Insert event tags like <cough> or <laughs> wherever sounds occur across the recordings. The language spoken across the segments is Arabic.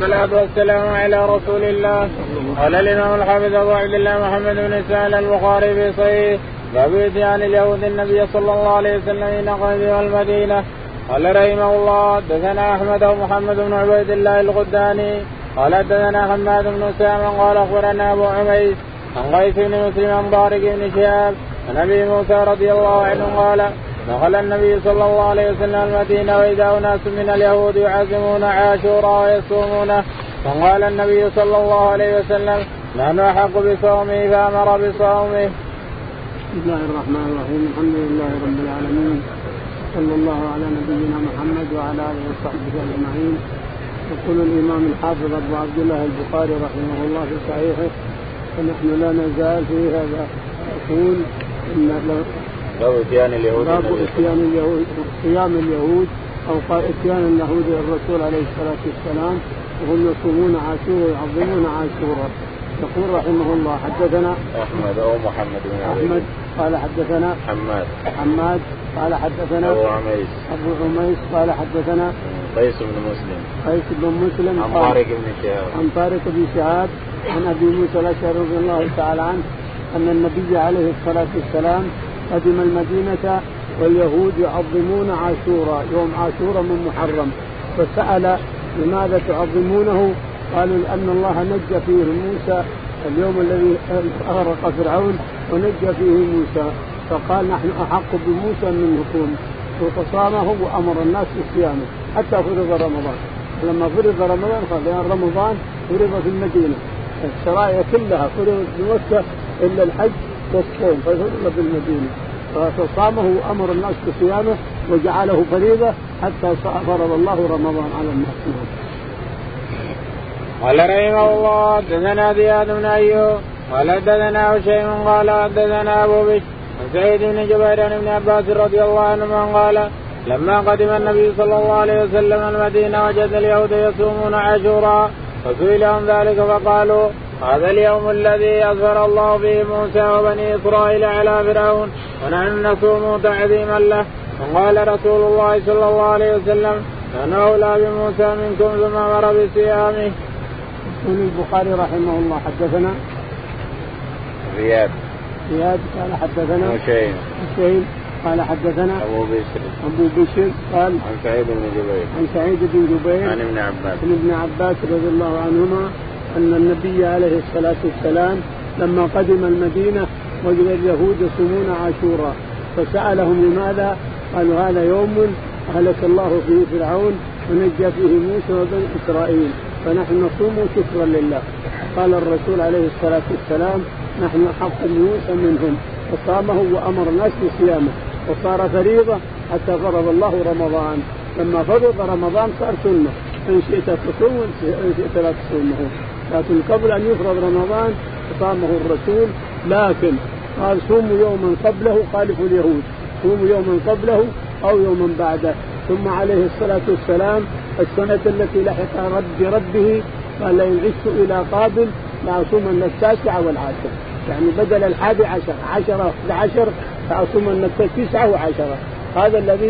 والصلاة والسلام على رسول الله. قال الإمام الحافظ أبو عبد الله محمد بن إسماعيل البخاري في صحيح باب إتيان اليهود النبي صلى الله عليه وسلم إن قدم المدينة قال رحمه الله حدثنا أحمد ومحمد بن عبيد الله الغداني. قال حدثنا حماد بن سام قال أخبرنا أبو عميس عن قيس بن مسلم عن طارق بن شهاب عن أبي موسى رضي الله عنه قال دخل النبي صلى الله عليه وسلم المدينة وإذا أناس من اليهود يعزمون عاشورا ويصومونه فقال النبي صلى الله عليه وسلم نحن أحق بصومه فأمر بصومه. بسم الله الرحمن الرحيم. الحمد لله رب العالمين. صلى الله على نبينا محمد وعلى آله وصحبه أجمعين. يقول الإمام الحافظ أبو عبد الله البخاري رحمه الله في صحيحه ونحن لا نزال في هذا يقول إن باب إتيان اليهود. باب إتيان اليهود صيام اليهود أو إتيان اليهود الرسول عليه الصلاة والسلام وهم يصومون عاشورا ويعظمون عاشورا يقول رحمه الله حدثنا أحمد أو محمد بن أحمد قال حدثنا حماد. حماد قال حدثنا أبو عميس. أبو عميس قال حدثنا قيس بن مسلم. قيس بن مسلم عن طارق بن شهاب. عن طارق بن شهاب عن أبي موسى الأشعري رضي الله تعالى عنه أن النبي عليه الصلاة والسلام قدم المدينة واليهود يعظمون عاشورا يوم عاشورا من محرم. فسأل لماذا تعظمونه؟ قالوا لأن الله نجى فيه موسى اليوم الذي أغرق فرعون ونجى فيه موسى. فقال نحن أحق بموسى منكم فصامه وأمر الناس بصيامه حتى فرض رمضان. لما فرض رمضان قال رمضان فرض في المدينة. الشرائع كلها فرضت بمكة إلا الحج والصوم ففرض في المدينة فصامه وامر الناس بصيامه وجعله فريضة حتى فرض الله رمضان على الناس. قال رحمه الله حدثنا زياد بن أيوب قال حدثنا شيء قال حدثنا أبو بشر سعيد بن جبير ابن عباس رضي الله عنهما قال لما قدم النبي صلى الله عليه وسلم المدينة وجد اليهود يصومون عاشورا فسئل عن ذلك فقالوا هذا اليوم الذي أظهر الله فيه موسى وبني إسرائيل على فرعون ونحن نصوم تعظيما له. وقال رسول الله صلى الله عليه وسلم نحن أولى بموسى منكم ثم أمر بصيامه. يقول البخاري رحمه الله حدثنا. زياد. زياد قال حدثنا. حسين. حسين قال حدثنا. أبو بشر. أبو بشر قال عن سعيد بن جبير. عن سعيد بن جبير عن ابن عباس. عن ابن عباس رضي الله عنهما أن النبي عليه الصلاة والسلام لما قدم المدينة وجد اليهود يصومون عاشورا فسألهم لماذا؟ قالوا هذا يوم أهلك الله فيه فرعون ونجى فيه موسى وبني إسرائيل فنحن نصوم شكرا لله. قال الرسول عليه الصلاة والسلام نحن حق موسى منهم فصامه وأمر الناس بصيامه وصار فريضة حتى فرض الله رمضان. لما فرض رمضان صار سنة إن شئت تصوم وان شئت لا تصومه. لكن قبل أن يفرض رمضان صامه الرسول لكن قال صوموا يوما قبله خالفوا اليهود صوموا يوما قبله أو يوما بعده. ثم عليه الصلاة والسلام السنة التي لحق رب بربه قال لئن عشت إلى قابل لاصومن التاسعة والعاشر. يعني بدل الحادي عشر عشرة لعشر فأصومن التسعة وعشرة. هذا الذي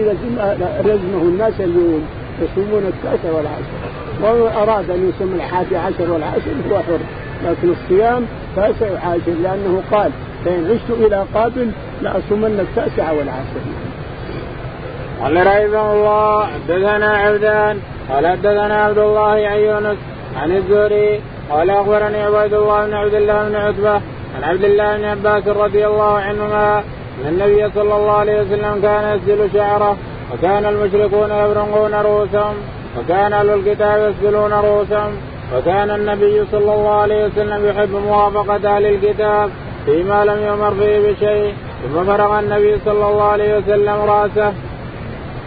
لزمه الناس اليوم يصومون التاسع والعاشر. ومن أراد أن يصوم الحادي عشر والعاشر هو حر. لكن الصيام تاسع وعاشر لأنه قال فإن عشت إلى قابل لأصومن التاسع والعاشر. قال رحمه الله حدثنا عبدان قال حدثنا عبد الله عن يونس عن الزهري قال أخبرني عبيد الله بن عبد الله بن عتبة عن عبد الله بن عباس رضي الله عنهما أن النبي صلى الله عليه وسلم كان يسجل شعره وكان المشركون يبرقون رؤوسهم. وكان أهل الكتاب يسجلون رؤوسهم وكان النبي صلى الله عليه وسلم يحب موافقة أهل الكتاب فيما لم يمر فيه بشيء ثم فرغ النبي صلى الله عليه وسلم رأسه.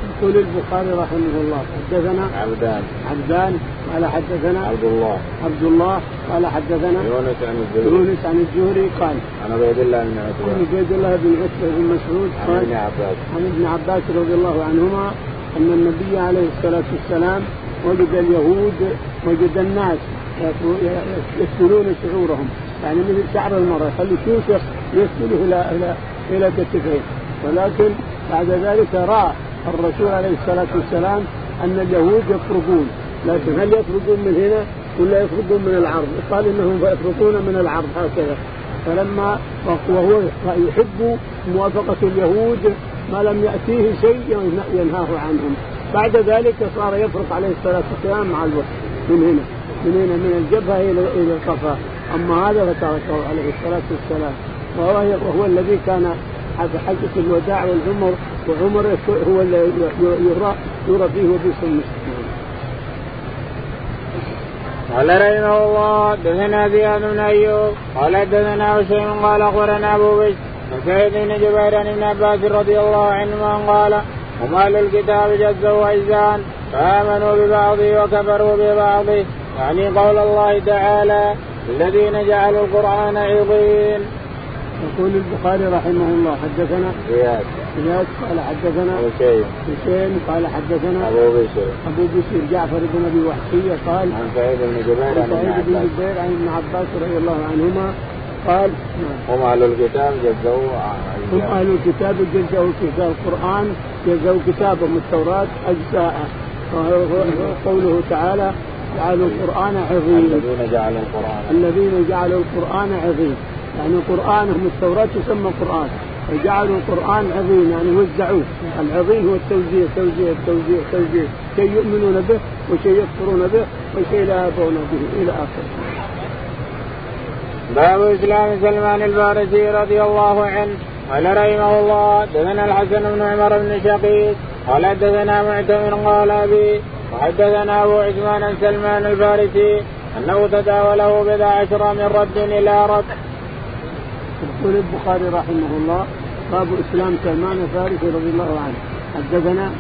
يقول البخاري رحمه الله حدثنا عبدان. عبدان قال حدثنا عبد الله عبد الله قال حدثنا يونس عن الزهري. يونس عن الزهري قال عن عبيد الله بن عتبة. عن عبيد الله بن عتبة بن مسعود عن قال ابن عباس. عن ابن عباس رضي الله عنهما أن النبي عليه الصلاة والسلام وجد اليهود وجد الناس يسلون شعورهم. يعني مثل شعر المرأة يخلي شوشه يسله إلى إلى إلى كتفيه ولكن بعد ذلك رأى الرسول عليه الصلاة والسلام أن اليهود يفرقون. لكن هل يفرقون من هنا ولا يفرقون من العرض؟ قال إنهم يفرقون من العرض هكذا. فلما وهو يحب موافقة اليهود ما لم يأتيه شيء ينهاه عنهم. بعد ذلك صار يفرق عليه الصلاة والسلام مع الوقت. من هنا من هنا من الجبهة إلى إلى القفا أما هذا فتركه عليه الصلاة والسلام. وهو, وهو الذي كان حجة الوداع والعمر وعمر هو يرى يرى فيه وبئس المسلمين. قال رحمه الله دثنا زياد بن أيوب قال دثنا هشيم قال أخبرنا أبو بشر وسعيد بن جبير عن ابن عباس رضي الله عنهما قال هم أهل الكتاب جزوا عزان فآمنوا ببعضه وكفروا ببعضه يعني قول الله تعالى الذين جعلوا القرآن عظيم. يقول البخاري رحمه الله حدثنا زياد. زياد قال حدثنا حسين. حسين قال حدثنا أبو بشر. أبو بشر جعفر بن أبي وحشية قال عن سعيد بن جبير عن ابن عباس رضي الله عنهما قال نعم. هم أهل الكتاب جزوا هم أهل الكتاب جزوا كتاب القرآن جزوا كتابهم التوراة أجزاء. قوله تعالى جعلوا القرآن عظيم. الذين جعلوا القرآن. الذين جعلوا القرآن عظيم. يعني قرآنهم التوراة تسمى قرآن فجعلوا القرآن عظيم يعني وزعوه العظيم هو التوزيع توزيع توزيع توزيع. شيء يؤمنون به وشيء يكفرون به وشيء لا يرضون به إلى آخره. باب إسلام سلمان الفارسي رضي الله عنه. قال رحمه الله دثنا الحسن بن عمر بن شقيق. قال دثنا معتمر قال أبي. وحدثنا أبو عثمان عن سلمان الفارسي أنه تداوله بضع عشر من رد إلى رد. يقول البخاري رحمه الله باب إسلام سلمان الفارسي رضي الله عنه. حدثنا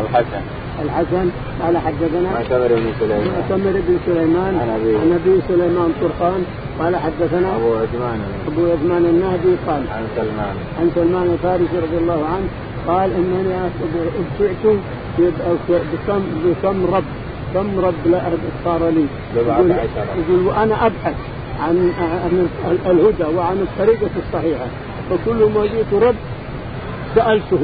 الحسن. الحسن. قال حدثنا معتمر بن سليمان. معتمر بن سليمان. عن ابي عن أبي سليمان طرخان قال حدثنا أبو عثمان. أبو عثمان النهدي قال عن سلمان. عن سلمان الفارسي رضي الله عنه قال إنني أبتعت بكم بكم رب كم رب لا صار لي. يقول, يقول وأنا أبحث عن عن الهدى وعن الطريقة الصحيحة. فكل ما جئت رب سألته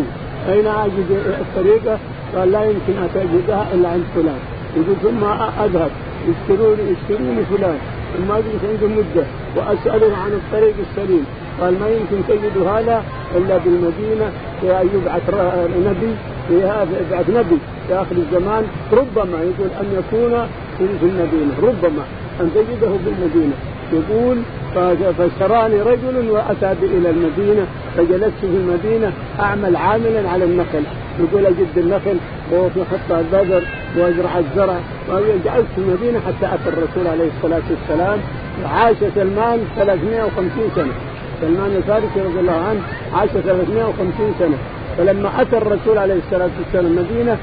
أين أجد الطريقة؟ قال لا يمكن أن تجدها إلا عند فلان. يقول ثم أذهب. يشتروني يشتروني فلان. ثم أجلس عنده مدة وأسأله عن الطريق السليم. قال ما يمكن تجد هذا إلا بالمدينة يبعث نبي. يبعث نبي. في آخر الزمان ربما يقول أن يكون في المدينة. ربما أن تجده بالمدينة. يقول فاشتراني رجل وأتى بي إلى المدينة فجلست في المدينة أعمل عاملا على النخل. يقول أجد النخل وحط البذر وأزرع الزرع. وجعلت المدينة حتى أتى الرسول عليه الصلاة والسلام عاش سلمان 350 سنة. سلمان الفارسي رضي الله عنه عاش 350 سنة. فلما أتى الرسول عليه الصلاة والسلام المدينة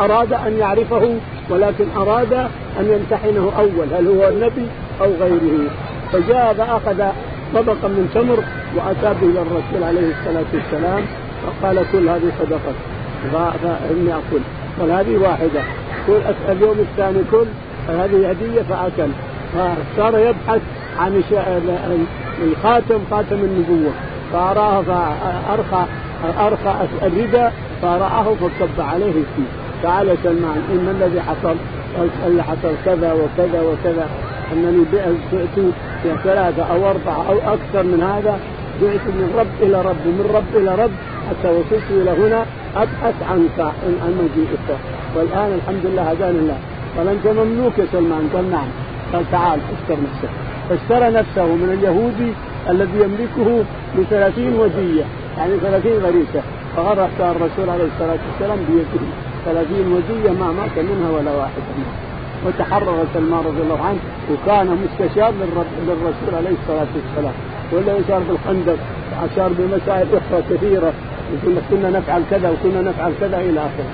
أراد أن يعرفه ولكن أراد أن يمتحنه أول هل هو النبي أو غيره. فجاء فأخذ طبقا من تمر وأتى به الرسول عليه الصلاة والسلام فقال كل هذه صدقه فاني اكل قال هذه واحدة. كل اليوم الثاني كل هذه هدية فأكل. فصار يبحث عن الخاتم خاتم النبوة. فأراه فأرخى أرخى الردى فرآه فكب عليه فيه. تعال سلمان إن الذي حصل اللي حصل كذا وكذا وكذا أنني بعت في ثلاثة أو أربعة أو أكثر من هذا بعت من رب إلى رب ومن رب إلى رب حتى وصلت إلى هنا أبحث عنك عن مجيئك والآن الحمد لله هداني الله قال أنت مملوك يا سلمان. قال نعم. قال تعال اشتر نفسك. فاشترى نفسه من اليهودي الذي يملكه بثلاثين ودية يعني ثلاثين غريسة فغرق الرسول عليه الصلاة والسلام بيده. ثلاثين ودية ما مات منها ولا واحد منها وتحرر سلمان رضي الله عنه وكان مستشار للرسول عليه الصلاة والسلام. ولا يشار بالخندق اشار بمسائل أخرى كثيرة يقول كنا نفعل كذا وكنا نفعل كذا إلى آخره.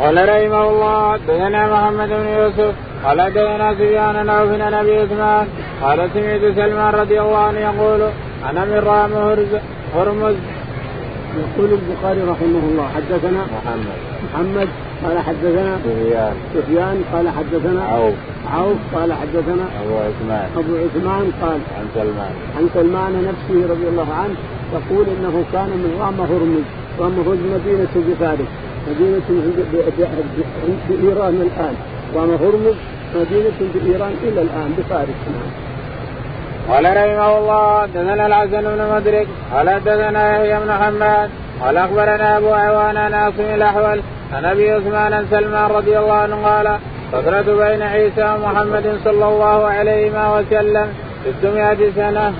قال رحمه الله دثنا محمد بن يوسف قال دثنا سفيان بن أبي عثمان قال سمعت سلمان رضي الله عنه يقول أنا من رام هرمز يقول البخاري رحمه الله حدثنا محمد. محمد قال حدثنا سفيان. سفيان قال حدثنا عوف. عوف قال حدثنا أبو عثمان. أبو عثمان قال عن سلمان. عن سلمان نفسه رضي الله عنه يقول إنه كان من رام هرمز رام هرمز مدينة بفارس مدينة بإيران الآن. وأنا هرمز مدينة بإيران إلى الآن بفارس نعم. قال رحمه الله دثنا الحسن بن مدرك قال دثنا يحيى بن حماد قال أخبرنا أبو عوان عن عاصم الأحول عن أبي عثمان سلمان رضي الله عنه قال فترة بين عيسى ومحمد صلى الله عليه وسلم 600 سنة.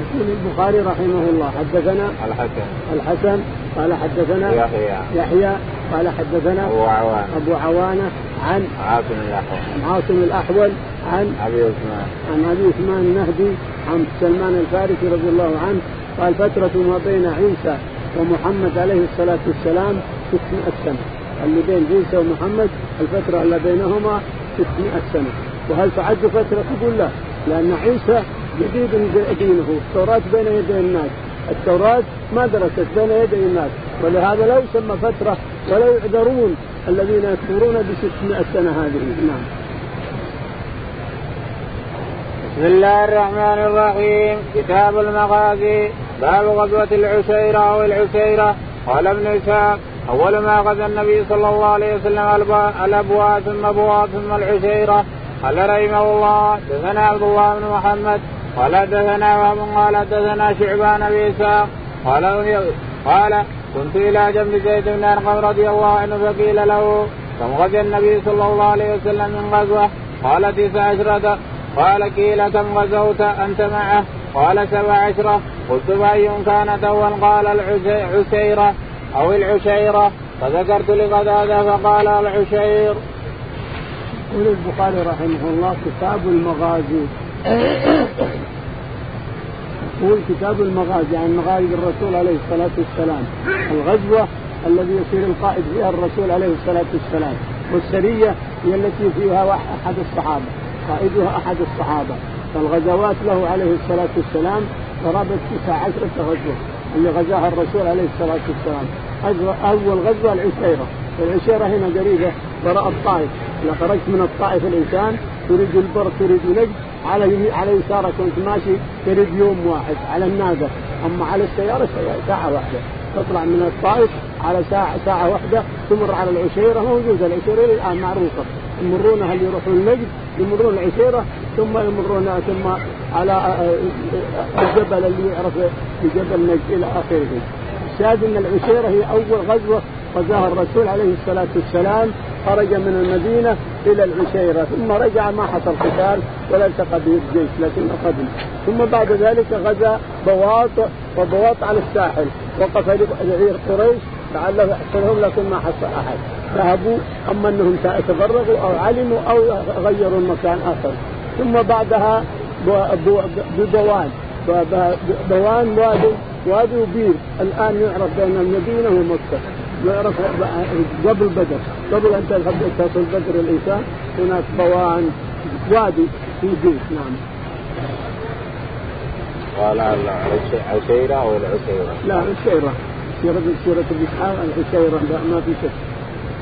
يقول البخاري رحمه الله حدثنا الحسن. الحسن قال حدثنا يحيى. يحيى قال حدثنا أبو عوان أبو عوانة عن عاصم الأحول. عن عاصم الأحول عن أبي عثمان. عن أبي عثمان النهدي عن سلمان الفارسي رضي الله عنه قال فترة ما بين عيسى ومحمد عليه الصلاة والسلام 600 سنة. اللي بين عيسى ومحمد الفترة اللي بينهما 600 سنة. وهل تعد فترة؟ تقول لا. لأن عيسى جديد دينه. التوراة بين يدي الناس. التوراة ما درست بين يدي الناس. ولهذا لا يسمى فترة ولا يعذرون الذين يكفرون ب 600 سنة هذه. نعم. بسم الله الرحمن الرحيم. كتاب المغازي. باب غزوة العشيرة أو العشيرة قال ابن إسحاق أول ما غزا النبي صلى الله عليه وسلم الأبواء ثم أبواء ثم العشيرة قال رحمه الله دثنا عبد الله بن محمد قال دثنا وهب قال دثنا شعبان بن قال قال كنت إلى جنب زيد بن أرقم رضي الله عنه فقيل له كم غزا النبي صلى الله عليه وسلم من غزوة؟ قال تسع عشرة. قال قيل كم غزوت أنت معه؟ قال سبع عشرة. قلت بأي كانت أول قال العسيرة أو العشيرة. فذكرت لقتادة فقال العشير. يقول البخاري رحمه الله كتاب المغازي. يقول كتاب المغازي عن مغازي الرسول عليه الصلاة والسلام. الغزوة الذي يصير القائد فيها الرسول عليه الصلاة والسلام. والسرية هي التي فيها أحد الصحابة قائدها أحد الصحابة. فالغزوات له عليه الصلاة والسلام قرابة تسع عشرة غزوة اللي غزاها الرسول عليه الصلاة والسلام. أول غزوة العشيرة. والعشيرة هنا قريبة. وراء الطائف. إذا خرجت من الطائف الإنسان تريد البر تريد نجد على على يسارك وانت ماشي تريد يوم واحد على الناقه أما على السيارة ساعة واحدة. تطلع من الطائف على ساعه ساعة واحدة تمر على العشيرة موجوده العشيرة الآن معروفة. يمرونها اللي يروحون النجد؟ يمرون العشيرة ثم يمرون ثم على آه، آه، الجبل اللي يعرف بجبل نجد إلى آخره. الشاهد إن العشيرة هي أول غزوة غزاها الرسول عليه الصلاة والسلام خرج من المدينة إلى العشيرة ثم رجع ما حصل قتال ولا التقى به الجيش لكن قدم ثم بعد ذلك غزا بواط وبواط على الساحل وقف لعير قريش لعله يحصلهم لكن ما حصل أحد. ذهبوا أما أنهم تفرغوا أو علموا أو غيروا المكان آخر. ثم بعدها ببوان. بوان وادي وادي وبير. الآن يعرف بين المدينة ومكة. يعرف قبل بدر. قبل أن تذهب تصل بدر الانسان هناك بوان وادي في بيت نعم. قال العشيرة أو العشيرة؟ لا العشيرة سيرة سيرة ابن إسحاق العشيرة لا ما في شك.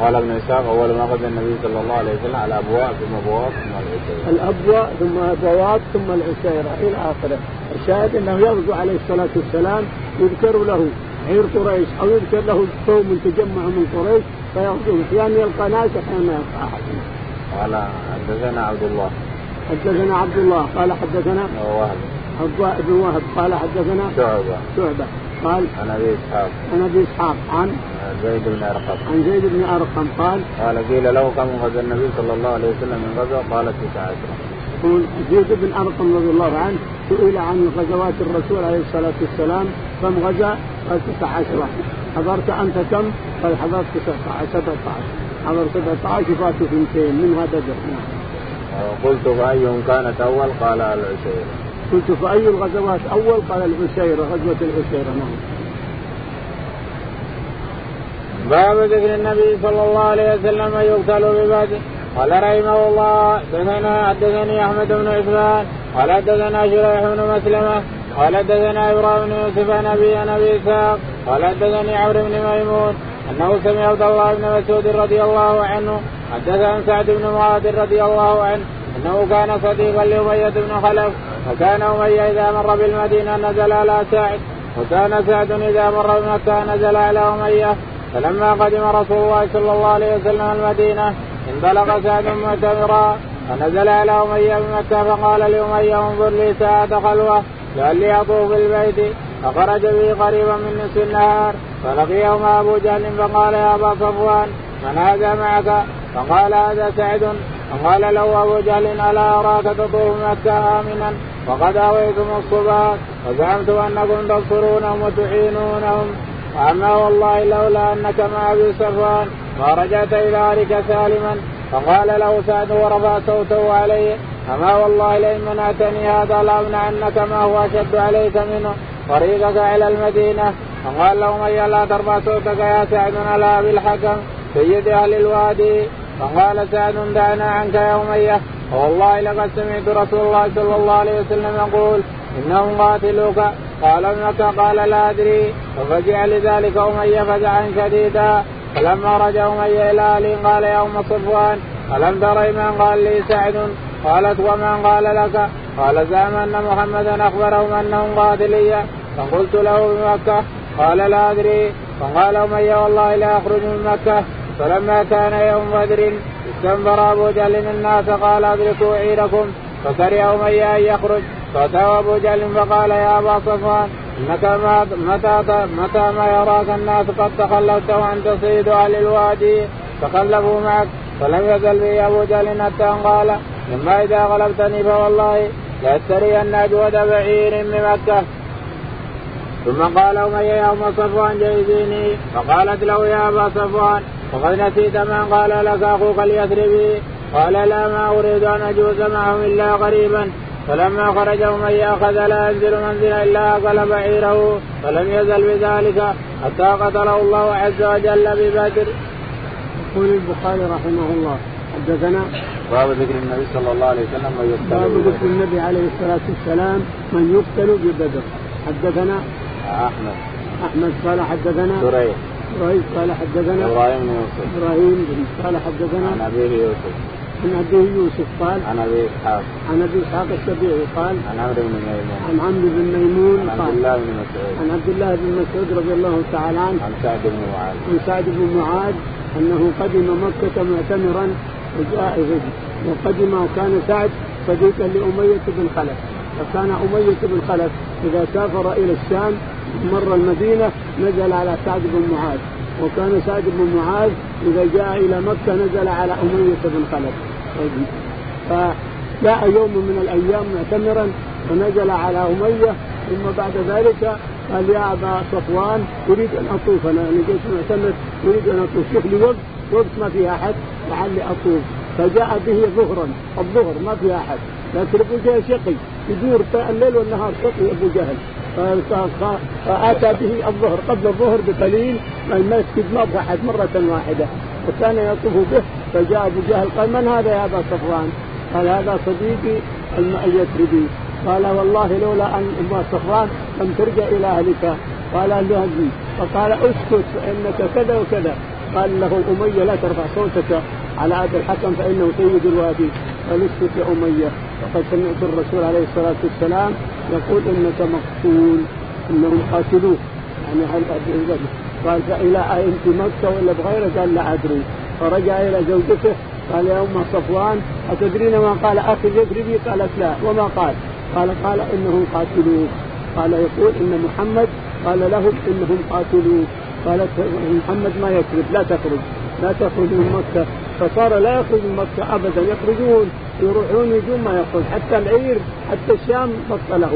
قال ابن إسحاق أول ما غزا النبي صلى الله عليه وسلم على أبواء ثم أبواء ثم العشيرة. الأبواء ثم أبواء ثم العشيرة. إلى آخره، الشاهد أنه يغزو عليه الصلاة والسلام يذكر له. عير قريش. أو يذكر له قوم تجمعوا من قريش فيغزون أحيانا يلقى ناس أحيانا ما يلقى أحد. قال حدثنا عبد الله. حدثنا عبد الله. قال حدثنا وهب. بن وهب. قال حدثنا شعبة. شعبة. قال عن أبي إسحاق. عن أبي إسحاق. عن زيد بن أرقم. عن زيد بن أرقم. قال قال قيل له كم غزا النبي صلى الله عليه وسلم من غزوة. قال تسعة عشرة. يقول زيد بن أرقم رضي الله عنه سئل عن غزوات الرسول عليه الصلاة والسلام كم غزا؟ قال تسع عشرة. حضرت أنت كم؟ قال حضرت 17 حضر 17 فاتوا اثنتين. منها بدر نعم. قلت فأيهم كانت أول؟ قال العشيرة. قلت فأي الغزوات أول؟ قال العشيرة غزوة العشيرة نعم. باب ذكر النبي صلى الله عليه وسلم يقتل ببدر قال رحمه الله دثنا حدثني أحمد بن عثمان قال حدثنا شريح بن مسلمة قال حدثنا إبراهيم بن يوسف عن ابي عن أبي إسحاق قال حدثني عمرو بن ميمون أنه سمع عبد الله بن مسعود رضي الله عنه حدث عن سعد بن معاذ رضي الله عنه أنه كان صديقا لأمية بن خلف وكان أمية إذا مر بالمدينة نزل على سعد وكان سعد إذا مر بمكه نزل على أمية فلما قدم رسول الله صلى الله عليه وسلم المدينة انطلق سعد معتمرا فنزل على أمية بمكه فقال لأمية انظر لي ساعة خلوة لعلي أطوف بالبيت. فخرج به قريبا من نصف النهار. فلقيهما أبو جهل فقال يا أبا صفوان من هذا معك؟ فقال هذا سعد. فقال له أبو جهل ألا أراك تطوف مكة آمنا؟ وقد أويتم الصبات وزعمتم أنكم تنصرونهم وتعينونهم وأما والله لولا أنك مع ابي صفوان. ما رجعت إلى أهلك سالما فقال له سعد ورفع صوته عليه أما والله لئن منعتني هذا لأمنعنك ما هو أشد عليك منه طريقك إلى المدينة. فقال له من لا ترفع صوتك يا سعد على بالحكم سيد أهل الوادي. فقال سعد دعنا عنك يا اميه والله لقد سمعت رسول الله صلى الله عليه وسلم يقول انهم قاتلوك قال مكة قال لا أدري. ففزع لذلك اميه فزعا شديدا. فلما رجع اميه إلى اهله قال يا أم صفوان ألم تري من قال لي سعد؟ قالت ومن قال لك؟ قال زعم أن محمدا أخبرهم أنهم قاتليه فقلت له بمكة؟ قال لا أدري. فقال اميه والله لا أخرج من مكة. فلما كان يوم بدر استنبر أبو جهل الناس قال أدركوا عيركم فكره اميه أن يخرج. فأتى أبو جهل فقال يا أبا صفوان انك متى متى ما يراك الناس قد تخلفت وانت سيد أهل الوادي تخلفوا معك. فلم يزل به أبو جهل حتى قال اما إذا غلبتني فوالله لأشترين أجود بعير من مكة. ثم قال اميه يا أم صفوان جيزيني فقالت له يا أبا صفوان وقد نسيت من قال لك أخوك اليثربي قال لا ما أريد أن أجوز معهم إلا قريبا. فلما خرج أمية أخذ لا ينزل منزلا إلا اكل بعيره فلم يزل بذلك حتى قتله الله عز وجل ببدر. يقول البخاري رحمه الله حدثنا باب ذكر النبي صلى الله عليه وسلم من يقتل باب ذكر النبي عليه الصلاة والسلام من يقتل ببدر. حدثنا أحمد. أحمد قال حدثنا سريع. سريع قال حدثنا إبراهيم بن يوسف. إبراهيم بن قال حدثنا عن أبيه يوسف. عن ابيه يوسف قال عن أبي إسحاق. عن أبي إسحاق السبيعي قال عن عمرو بن ميمون. عن عمرو بن ميمون عن عبد الله بن مسعود. عن عبد الله بن مسعود رضي الله تعالى عنه عن سعد بن معاذ. عن سعد بن معاذ أنه قدم مكة معتمرا وجاء وقدم كان سعد صديقا لأمية بن خلف. فكان أمية بن خلف إذا سافر إلى الشام مر المدينة نزل على سعد بن معاذ. وكان سعد بن معاذ إذا جاء إلى مكة نزل على أمية بن خلف. فجاء يوم من الأيام معتمرا فنزل على أمية ثم بعد ذلك قال يا أبا صفوان أريد أن أطوف. أنا جيت معتمر أريد أن أطوف. شوف لي وقت وقت ما فيها أحد لعلي أطوف. فجاء به ظهرا. الظهر ما فيها أحد. لكن أبو جهل شقي. يدور الليل والنهار شقي أبو جهل. فأتى به الظهر. قبل الظهر بقليل المسجد ما أبغى أحد مرة واحدة. وكان يطوف به فجاء أبو جهل قال من هذا يا أبا صفوان؟ قال هذا صديقي اليثربي قال والله لولا أن أبا صفوان لم ترجع إلى أهلك. قال له فقال اسكت فإنك كذا وكذا. قال له أمية لا ترفع صوتك على هذا الحكم فإنه سيد الوادي. قال اسكت يا أمية. وقد سمعت الرسول عليه الصلاة والسلام يقول إنك مقتول إنهم قاتلوك. يعني هل قال فإلى أنت مكة ولا بغيره؟ قال لا أدري. فرجع إلى زوجته قال يا أم صفوان أتدرين ما قال؟ أخي اليثربي؟ قالت لا. وما قال؟ قال قال إنهم قاتلوك. قال يقول إن محمد قال لهم إنهم قاتلوك. قالت محمد ما يكذب لا تخرج. لا تخرج من مكة. فصار لا يخرج من مكة أبدا. يخرجون يروحون يجون ما يخرج. حتى العير حتى الشام بطله.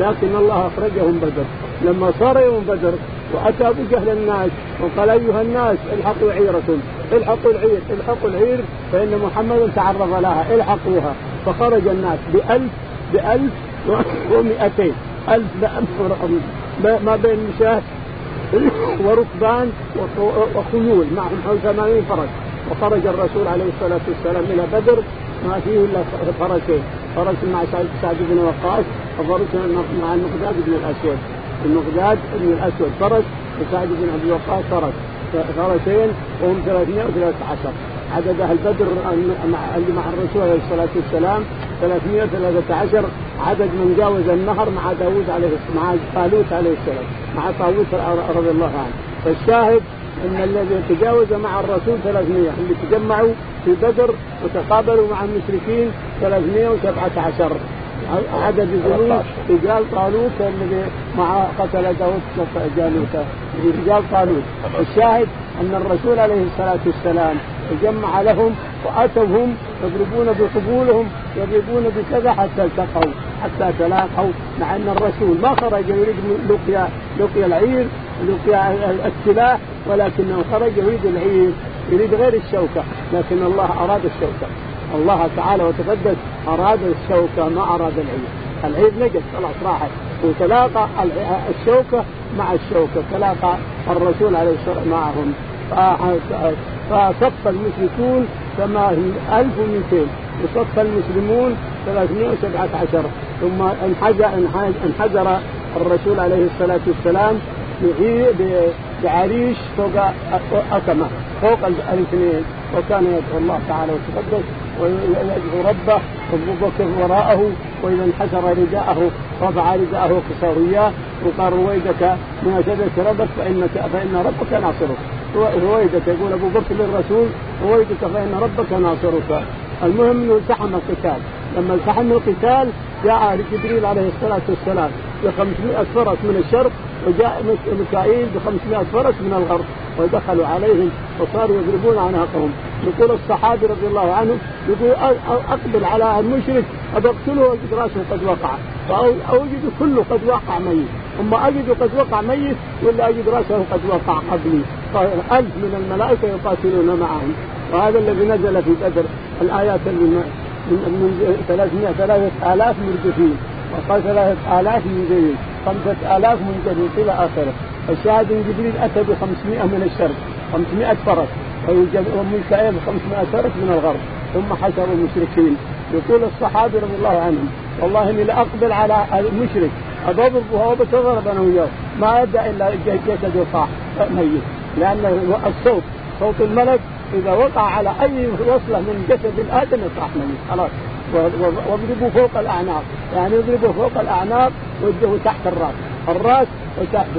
لكن الله أخرجهم بدر. لما صار يوم بدر وأتى أبو جهل الناس وقال أيها الناس الحقوا عيركم. الحقوا العير الحقوا العير فإن محمدا تعرض لها. الحقوها. فخرج الناس بألف بألف ومئتين. ألف ما بين مشاة وركبان وخيول. معهم حول ثمانين فرس. وخرج الرسول عليه الصلاة والسلام إلى بدر. ما فيه إلا فرسين. فرس مع سعد بن وقاص وفرس مع المقداد بن الأسود. المقداد بن الأسود فرس وسعد بن أبي وقاص فرس. فرسين وهم 313 عدد أهل بدر اللي مع الرسول عليه الصلاة والسلام 313 عدد من جاوز النهر مع داوود عليه مع طالوت عليه السلام مع طاووس رضي الله عنه. فالشاهد أن الذي تجاوز مع الرسول 300 اللي تجمعوا في بدر وتقابلوا مع المشركين 317 عدد الجنود رجال طالوت الذي مع قتل داود جالوت رجال طالوت. الشاهد أن الرسول عليه الصلاة والسلام تجمع لهم وأتوهم يضربون بقبولهم يضربون بكذا حتى التقوا حتى تلاقوا مع أن الرسول ما خرج يريد لقيا لقيا العير لقيا السلاح ولكنه خرج يريد العير يريد غير الشوكة لكن الله أراد الشوكة. الله تعالى وتقدس أراد الشوكة ما أراد العير العير نجد خلاص راحت. وتلاقى الشوكة مع الشوكة. تلاقى الرسول عليه والسلام معهم. فصف المشركون كما 1200 وصف المسلمون 317 ثم انحدر الرسول عليه الصلاة والسلام بعريش فوق أكمة فوق الإثنين. وكان يدعو الله تعالى وتقدس. ويدعو ربه وابو بكر وراءه وإذا انحسر رداءه رفع رداءه كساوياه وقال رويدك من شدة ربك فانك فإن ربك ناصرك. رويدك يقول أبو بكر للرسول رويدك فإن ربك ناصرك. المهم إنه التحم القتال. لما التحم القتال جاء جبريل عليه الصلاة والسلام ب 500 فرس من الشرق وجاء ميكائيل ب 500 فرس من الغرب. ودخلوا عليهم وصاروا يضربون عناقهم يقول الصحابي رضي الله عنه يقول أقبل على المشرك اقتله واجد راسه قد وقع. فاوجد كله قد وقع ميت. أما أجد قد وقع ميت ولا أجد رأسه قد وقع قبلي. ألف من الملائكة يقاتلون معهم. وهذا الذي نزل في بدر الآيات اللي من 300 ثلاثة آلاف مردفين وقال ثلاثة آلاف منزلين خمسة آلاف منزلين إلى آخره. الشاهد إن جبريل أتى ب 500 من الشرق 500 فرس وميكائيل ب 500 فرس من الغرب ثم حشروا المشركين. يقول الصحابي رضي الله عنهم والله إني لأقبل على المشرك أضربه وبتضرب أنا وياه ما يبدا إلا جسده صاح ميت لأن الصوت صوت الملك إذا وقع على أي وصلة من جسد الآدم يصاح ميت خلاص. واضربوا فوق الأعناق. يعني يضربوا فوق الأعناق وجهوا تحت الراس. الراس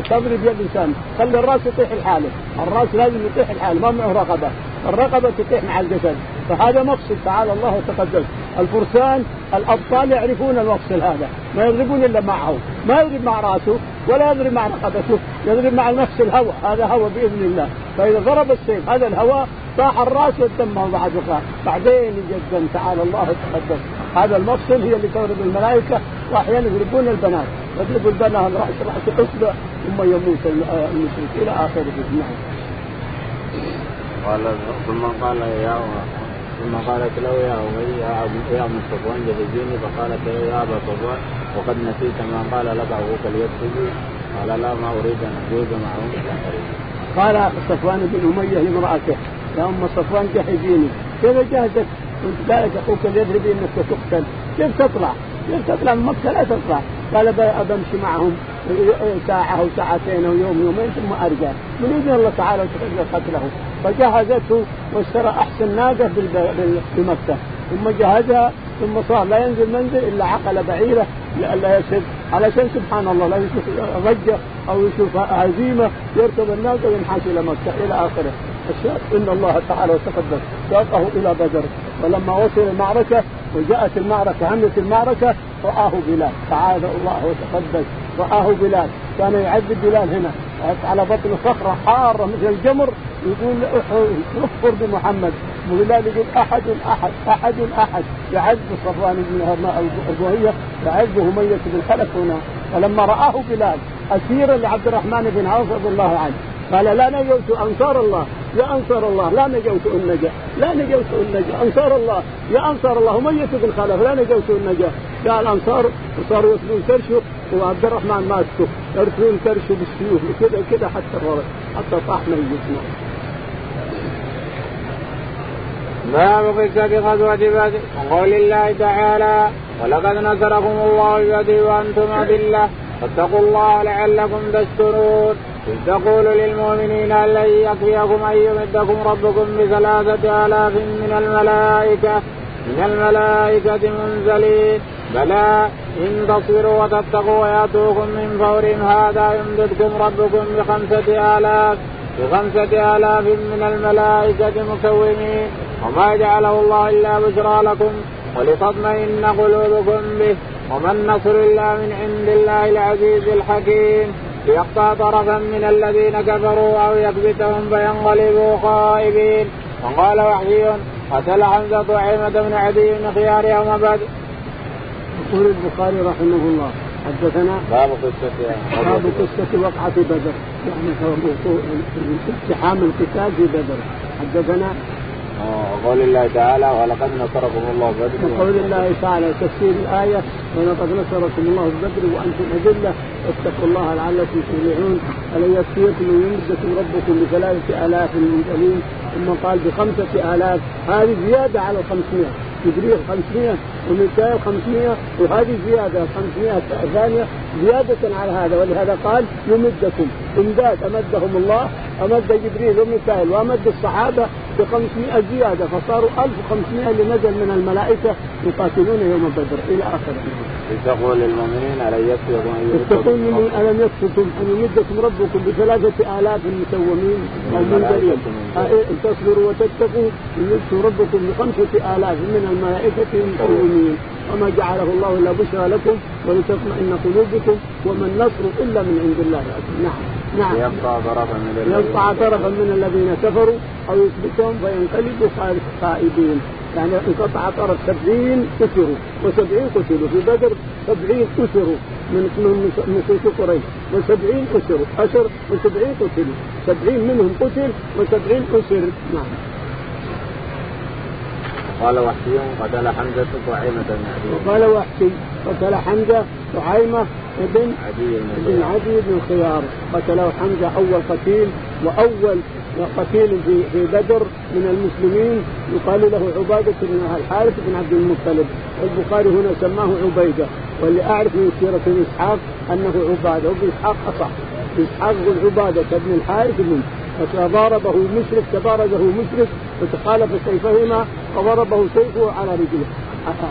تضرب يد الانسان خلي الراس يطيح لحاله. الراس لازم يطيح لحاله. ما معه رقبة. الرقبة تطيح مع الجسد. فهذا مفصل تعالى الله وتقدس الفرسان الأبطال يعرفون المفصل هذا. ما يضربون إلا معه. ما يضرب مع رأسه ولا يضرب مع رقبته. يضرب مع نفس الهواء. هذا هواء بإذن الله. فإذا ضرب السيف هذا الهواء طاح الراس والدم بعد بعدين يجدم تعالى الله وتقدس هذا المفصل هي اللي تضرب الملائكة وأحيانا يضربون البنات. يضرب البنات رأس رأس اصبع ثم يموت المشرك إلى اخره نعم. قال ثم قال يا ثم قالت له يا أبي يا ابن صفوان جهزيني. فقالت له يا أبا صفوان؟ وقد نسيت ما قال لك أبوك ليكتب قال لا ما أريد أن اجوز معهم. قال صفوان بن أمية لامرأته يا ام صفوان جهزيني كيف جهزت كنت قالت أخوك يدري إنك تقتل. كيف تطلع؟ كيف تطلع؟ من مكة لا تطلع. قال بمشي معهم ساعة أو ساعتين أو يوم يومين ثم أرجع. من إذن الله تعالى وتقدر قتله. فجهزته واشترى أحسن ناقة بمكة ثم جهزها ثم صار لا ينزل منزل إلا عقل بعيرة لئلا يشد علشان سبحان الله لا يشوف ضجة أو يشوف هزيمة يركب الناقة وينحاش إلى مكة إلى آخره. الشاهد إن الله تعالى وتقدم ساقه إلى بدر. ولما وصل المعركة وجاءت المعركة همت المعركة رآه بلال. تعالى الله وتقدس رآه بلال. كان يعذب بلال هنا. على بطن صخرة حارة مثل الجمر يقول اكفر بمحمد. بلال يقول أحد أحد أحد أحد. يعذب صفوان بن البوهية يعذب همية بن خلف هنا. فلما رآه بلال أسيرا لعبد الرحمن بن عوف رضي الله عنه قال لا نجوت أنصار الله. يا أنصار الله لا نجوت النجا لا نجوت النجا أنصار الله يا أنصار الله ميت بن خلف لا نجوت النجا قال أنصار وصاروا يرسلون كرشه وعبد الرحمن ماسكه يرسلون كرشه بالسيوف كذا كذا حتى حتى طاح ميت باب قصة غزوة بدر وقول الله تعالى ولقد نصركم الله بيده وأنتم أذلة فاتقوا الله لعلكم تشكرون. تقول للمؤمنين أن لن يكفيكم أن يمدكم ربكم بثلاثة آلاف من الملائكة من الملائكة منزلين. بلى إن تصبروا وتتقوا ويأتوكم من فورهم هذا يمددكم ربكم بخمسة آلاف بخمسة آلاف من الملائكة مسومين وما جعله الله إلا بشرى لكم ولتطمئن قلوبكم به. وما النصر إلا من عند الله العزيز الحكيم. ليقطع طرفا من الذين كفروا أو يكبتهم فينقلبوا خائبين. وقال وحي قتل حمزة عيمة بن عدي بن خيار يوم بدر. يقول البخاري رحمه الله حدثنا باب قصة باب قصة وقعة بدر. يعني اقتحام القتال في بدر. حدثنا وقول الله تعالى ولقد نصركم الله بدر وقول الله تعالى تفسير الآية ولقد نصركم الله بدر وأنتم أذلة. واتقوا الله لعلكم تفلحون. ألن يكفيكم ويمدكم ربكم بثلاثة آلاف المنزلين ثم قال بخمسة آلاف. هذه زيادة على الخمسمائة. جبريل 500 وميكائيل 500 وهذه زيادة 500 ثانية. زيادة على هذا ولهذا قال يمدكم. امداد أمدهم الله أمد جبريل وميكائيل وأمد الصحابة ب 500 زيادة فصاروا 1500 اللي نزل من الملائكة يقاتلون يوم بدر إلى اخره. تقول للمؤمنين الم يكفيكم ان تقول الم يكفكم أن يمدكم ربكم بثلاثة آلاف مسومين. أو منذرين ان تصبروا وتتقوا. يمدكم ربكم بخمسة آلاف من الملائكة مسومين. وما جعله الله إلا بشرى لكم ولتطمئن قلوبكم وما النصر إلا من عند الله. نعم. نعم. يقطع طرفا من الذين يقطع طرفا من الذين كفروا أو يثبتهم فينقلبوا خائبين. يعني انقطع طرف سبعين اسروا وسبعين قتلوا. في بدر سبعين اسروا من من نصوص قريش. وسبعين اسروا اسر وسبعين قتلوا. سبعين منهم قتل وسبعين أسر. نعم. قال وحشي قتل حمزة وعيمة بن عدي. وقال وحشي قتل حمزة وعيمة ابن عدي بن عدي بن الخيار. قتله حمزة أول قتيل وأول قتيل في في بدر من المسلمين. يقال له عبادة بن الحارث بن عبد المطلب. البخاري هنا سماه عبيدة. واللي أعرف من سيرة إسحاق أنه عبادة وابن إسحاق أصح. إسحاق بن عبادة بن الحارث بن فضاربه مشرك تبارزه مشرك فتخالف سيفهما فضربه سيفه على رجله.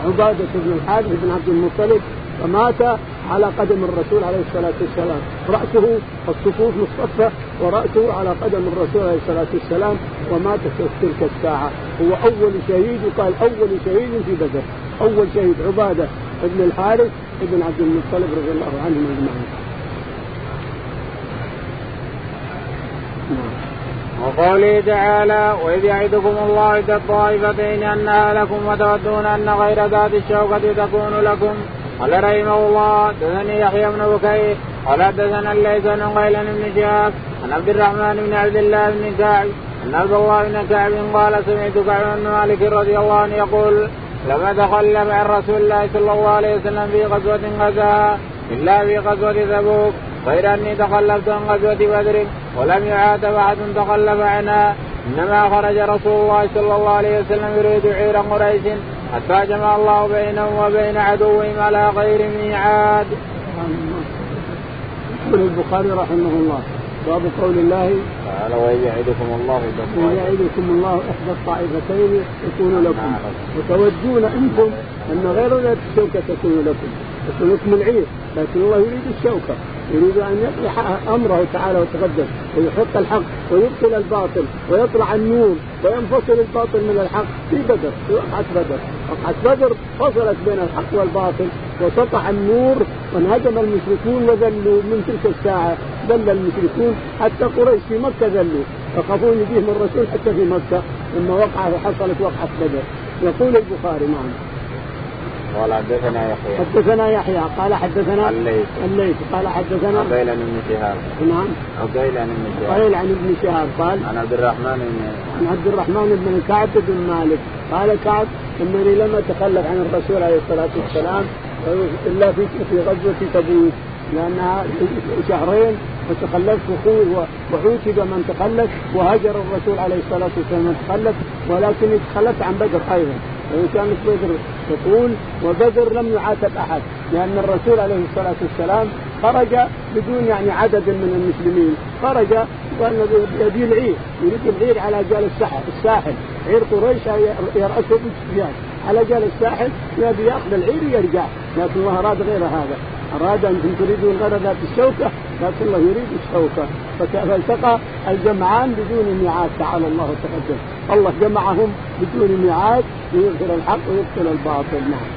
عبادة بن الحارث بن عبد المطلب فمات على قدم الرسول عليه الصلاة والسلام. رأسه الصفوف مصطفى ورأسه على قدم الرسول عليه الصلاة والسلام ومات في تلك الساعة. هو أول شهيد يقال أول شهيد في بدر. أول شهيد عبادة بن الحارث بن عبد المطلب رضي الله عنهم أجمعين. وقوله تعالى وإذ يعدكم الله إحدى الطائفتين أنها لكم وتودون أن غير ذات الشوكة تكون لكم. قال رحمه الله حدثني يحيى بن بكير قال حدثنا الليث بن غيلان بن شهاب عن عبد الرحمن بن عبد الله بن كعب ان عبد الله بن كعب قال سمعت كعب بن مالك رضي الله عنه يقول لما تخلف عن رسول الله صلى الله عليه وسلم في غزوة غزاها إلا في غزوة تبوك غير أني تخلفت عن غزوة بدر ولم يعاتب أحد تخلف عنها. إنما خرج رسول الله صلى الله عليه وسلم يريد عير قريش حتى جمع الله بينهم وبين عدوهم على غير ميعاد. يقول البخاري رحمه الله باب قول الله تعالى وإذ يعدكم الله وإذ يعدكم الله إحدى الطائفتين تكون لكم. وتودون أنتم أن غير ذات الشوكة تكون لكم. تكون لكم العير لكن الله يريد الشوكة. يريد أن يطرح أمره تعالى وتقدم ويحق الحق ويبطل الباطل ويطلع النور وينفصل الباطل من الحق. في بدر في وقعة بدر. وقعة بدر فصلت بين الحق والباطل وسطع النور وانهزم المشركون وذلوا من تلك الساعة. ذل المشركون حتى قريش في مكة ذلوا. يخافون يجيهم الرسول حتى في مكة. لما وقع حصلت وقعة بدر. يقول البخاري نعم. قال حدثنا يحيى. حدثنا يحيى. قال حدثنا الليث. الليث. قال حدثنا عقيل عن ابن شهاب. نعم. عقيل عن ابن شهاب. عقيل عن ابن شهاب قال عن عبد الرحمن بن عن عبد الرحمن بن كعب بن مالك. قال كعب إنني لم أتخلف عن الرسول عليه الصلاة والسلام إلا في في غزوة تبوك. لأنها شهرين وتخلفت وعوتب من تخلف وهجر الرسول عليه الصلاة والسلام من تخلف ولكني تخلفت عن بدر أيضا. كانت بدر تقول وبدر لم يعاتب أحد لأن الرسول عليه الصلاة والسلام خرج بدون يعني عدد من المسلمين خرج قال يبي العير يريد العير على جال الساحل الساحل. عير قريش يرأسه سفيان على جال الساحل يبي يأخذ العير ويرجع. لكن الله أراد غير هذا. أراد أنتم تريدون غرض الشوكة لكن الله يريد الشوكة. فالتقى الجمعان بدون ميعاد تعالى الله وتقدم. الله جمعهم بدون ميعاد ليظهر الحق ويبطل الباطل نعم.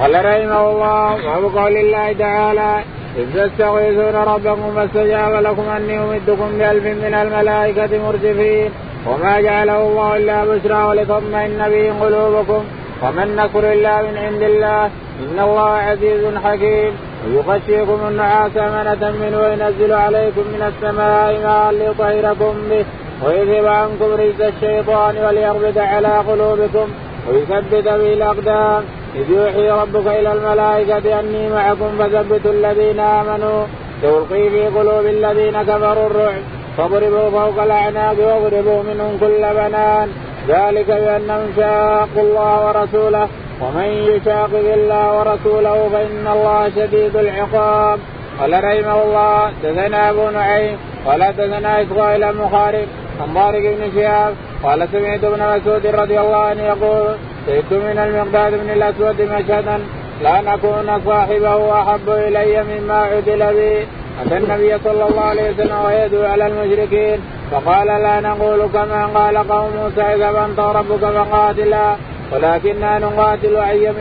قال رحمه الله وهو قول الله تعالى إذ تستغيثون ربكم فاستجاب لكم أني أمدكم بألف من الملائكة مرجفين وما جعله الله إلا بشرى ولتطمئن به قلوبكم وما النصر إلا من عند الله إن الله عزيز حكيم ويغشيكم النعاس أمنة منه وينزل عليكم من السماء ماء ليطهركم به ويذهب عنكم رجز الشيطان وليربط على قلوبكم ويثبت به الأقدام. إذ يوحي ربك إلى الملائكة أني معكم فثبتوا الذين آمنوا. تلقي في قلوب الذين كفروا الرعب. فاضربوا فوق الأعناق واضربوا منهم كل بنان. ذلك بأنهم شاقوا الله ورسوله ومن يشاقق الله ورسوله فإن الله شديد العقاب. قال رحمه الله دثنا أبو نعيم قال دثنا إسرائيل المخارب عن طارق بن شهاب قال سمعت ابن مسعود رضي الله عنه يقول شهدت من المقداد بن الأسود مشهدا لأن اكون صاحبه أحب إلي مما عدل بي. أتى النبي صلى الله عليه وسلم ويدعو على المشركين فقال لا نقول كما قال قوم موسى إذا أنت ربك فقاتلا ولكننا نقاتل أي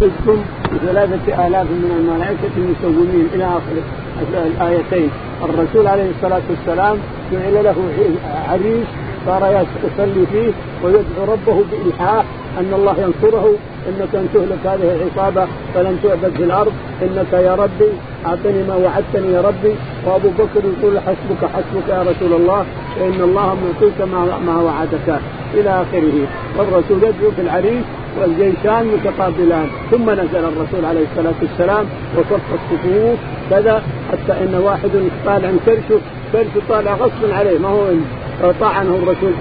منكم بثلاثة آلاف من الملائكة المسومين إلى آخر الآيتين. الرسول عليه الصلاة والسلام جعل له عريس صار يصلي فيه ويدعو ربه بإلحاح أن الله ينصره إنك أن تهلك هذه العصابة فلن تعبد في الأرض إنك يا ربي أعطني ما وعدتني يا ربي. وأبو بكر يقول حسبك حسبك يا رسول الله فإن الله معطيك ما, وعدك. إلى آخره. والرسول يدعو في العريس والجيشان متقابلان. ثم نزل الرسول عليه الصلاة والسلام وصف الصفوف كذا حتى إن واحد طالع كرشه كرشه طالع غصبا عليه ما هو طعنه الرسول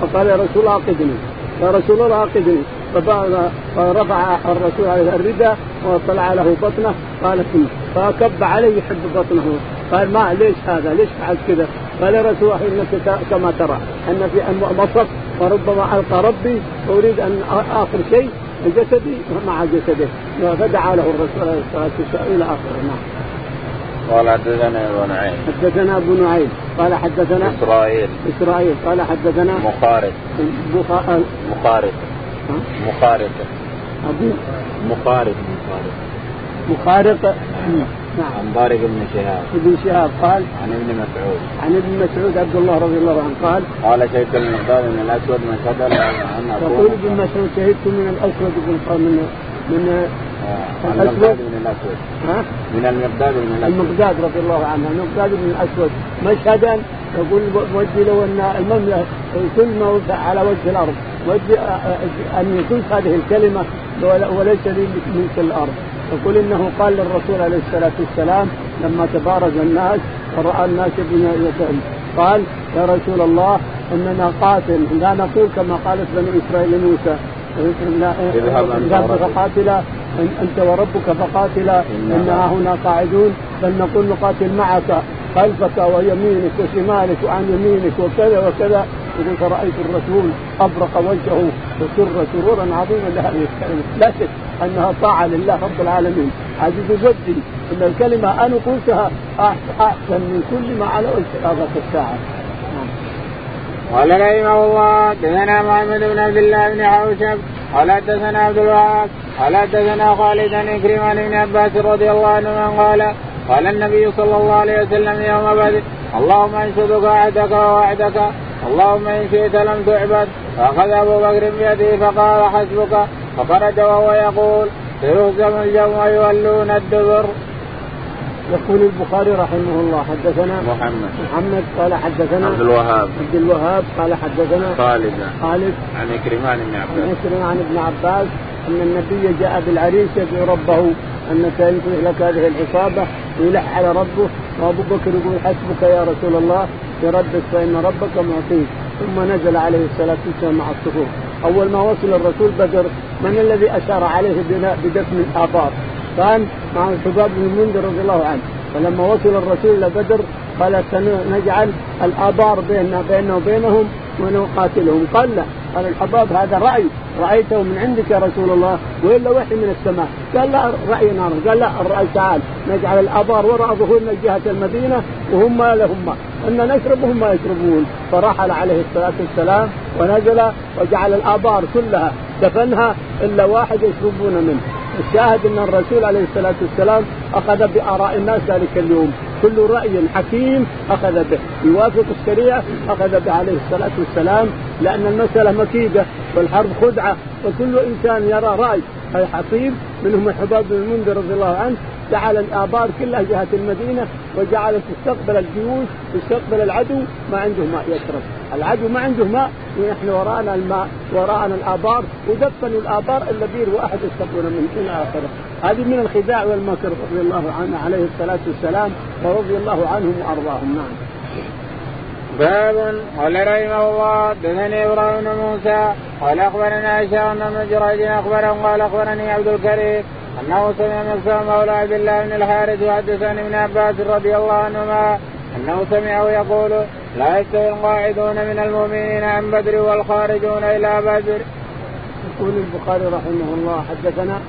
فقال يا رسول الله اعقدني يا رسول الله اعقدني فرفع الرسول عليه الرداء وطلع له بطنه قال ثم فكب عليه يحب بطنه. قال ما ليش هذا؟ ليش فعلت كذا؟ قال يا رسول الله إنك كما ترى. أن في مصف وربما ألقى ربي واريد أن آخر شيء جسدي مع جسده. فدعا له الرسول عليه الصلاة والسلام إلى آخره. نعم. قال حدثنا أبو نعيم. حدثنا أبو نعيم. قال حدثنا إسرائيل. إسرائيل. قال حدثنا مخارق بخ... مخارق مخارق أبو مخارق مخارق نعم. عن طارق بن شهاب. ابن شهاب قال عن ابن مسعود. عن ابن مسعود عبد الله رضي الله عنه قال قال شهدت من الاسود مشهدا ان يقول ابن مسعود شهدت من الأسود بن من من الأسود. من الأسود. ها؟ من المقداد من الأسود. المقداد رضي الله عنه المقداد من الأسود. مشهدا يقول ودي لو أن المملكة كل ما على وجه الأرض. ودي أن يكون هذه الكلمة وليس لي ملك الأرض. يقول إنه قال للرسول عليه الصلاة والسلام لما تبارز الناس وراى الناس قال يا رسول الله إننا قاتل. لا نقول كما قالت بني إسرائيل لموسى. إذهب فقاتلا أنت وربك فقاتلا. أنا هنا قاعدون بل نقول نقاتل معك خلفك ويمينك وشمالك وعن يمينك وكذا وكذا. يقول فرأيت الرسول أبرق وجهه وسر سرورا عظيما. لهذه الكلمة لا شك أنها طاعة لله رب العالمين. عزيز جدي إن الكلمة أنا قلتها أحسن من كل ما على هذا الساعة. قال رحمه الله حدثنا محمد بن عبد الله بن حوشب قال حدثنا عبد الوهاب قال حدثنا خالد بن عكرمه بن عباس رضي الله عنه قال قال النبي صلى الله عليه وسلم يوم بدر اللهم انشدك وعدك ووعدك اللهم إن شئت لم تعبد فأخذ أبو بكر بيده فقال حسبك فخرج وهو يقول سيهزم الجمع ويولون الدبر. يقول البخاري رحمه الله حدثنا محمد. محمد قال حدثنا عبد الوهاب. عبد الوهاب قال حدثنا خالد. خالد. عن كريمان بن عباس. عن كريمان بن عباس أن النبي جاء بالعريس يدعو ربه أن سينتهي لك هذه العصابة ويلح على ربه. وأبو بكر يقول حسبك يا رسول الله بربك فان ربك معطيك ثم نزل عليه الصلاة والسلام مع الصفوف أول ما وصل الرسول بدر من الذي أشار عليه بدفن الابار كان مع الحباب بن المنذر رضي الله عنه. فلما وصل الرسول إلى بدر قال سنجعل الابار بيننا بيننا وبينهم ونقاتلهم. قال لا. قال الحباب هذا رأي. رأيته من عندك يا رسول الله وإلا وحي من السماء. قال لا رأي نار. قال لا الرأي تعال. نجعل الأبار وراء ظهورنا جهة المدينة وهم لهم إن نشرب وهم ما يشربون. فرحل عليه الصلاة والسلام ونزل وجعل الأبار كلها دفنها إلا واحد يشربون منه. الشاهد أن الرسول عليه الصلاة والسلام أخذ بآراء الناس ذلك اليوم. كل رأي حكيم أخذ به. يوافق الشريعة أخذ به عليه الصلاة والسلام لأن المسألة مكيدة والحرب خدعة وكل إنسان يرى رأي حكيم منهم الحباب بن المنذر رضي الله عنه جعل الابار كلها جهة المدينة وجعل تستقبل الجيوش تستقبل العدو ما عنده ماء يشرب، العدو ما عنده ماء ونحن وراءنا الماء وراءنا الآبار ودفنوا الآبار الا بير واحد يشربون منه إلى آخرة، هذه من الخداع والمكر رضي الله عنه عليه الصلاة والسلام ورضي الله عنهم وأرضاهم. نعم. باب قال رحمه الله دثني إبراهيم موسى قال أخبرنا هشام بن جريج اخبره قال أخبرني عبد الكريم أنه سمع مكسوم مولى عبد الله بن الحارث وحدثني ابن عباس رضي الله عنهما أنه سمعه يقول لا يستوي القاعدون من المؤمنين عن بدر والخارجون إلى بدر. يقول البخاري رحمه الله حدثنا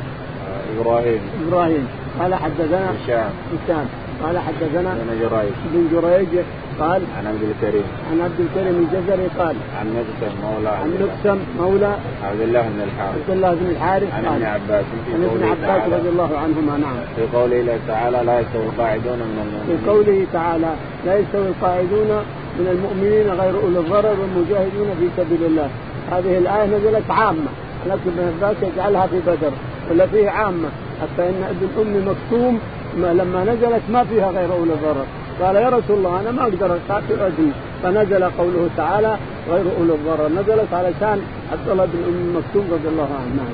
إبراهيم. إبراهيم. قال حدثنا هشام. هشام. قال حدثنا ابن جريج. بن جريج قال؟ عن عبد الكريم. عن عبد الكريم الجزري قال. عن مقسم مولى عن مقسم مولى عبد الله بن الحارث. عبد الله بن الحارث عن ابن عباس في عن ابن عباس رضي الله عنهما نعم. في قوله تعالى لا يستوي القاعدون من المؤمنين. في قوله تعالى لا يستوي القاعدون من المؤمنين غير أولي الضرر والمجاهدون في سبيل الله. هذه الآية نزلت عامة. لكن ابن عباس يجعلها في بدر ولا فيه عامة. حتى إن ابن ام مكتوم لما نزلت ما فيها غير أولي الضرر. قال يا رسول الله أنا ما أقدر اقاتل ادري فنزل قوله تعالى غير اولي الضرر. نزلت علشان عبد الله بن أم مكتوم رضي الله عنه. نعم.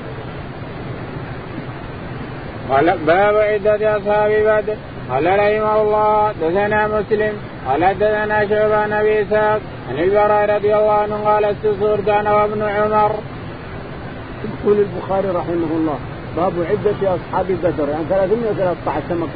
قال باب عدة أصحاب بدر. قال رحمه الله دثنا مسلم. قال دثنا شعبان أبي إسحاق عن البراء رضي الله عنه قال السسور كان وابن عمر. يقول البخاري رحمه الله باب عدة أصحاب بدر. يعني 313 كما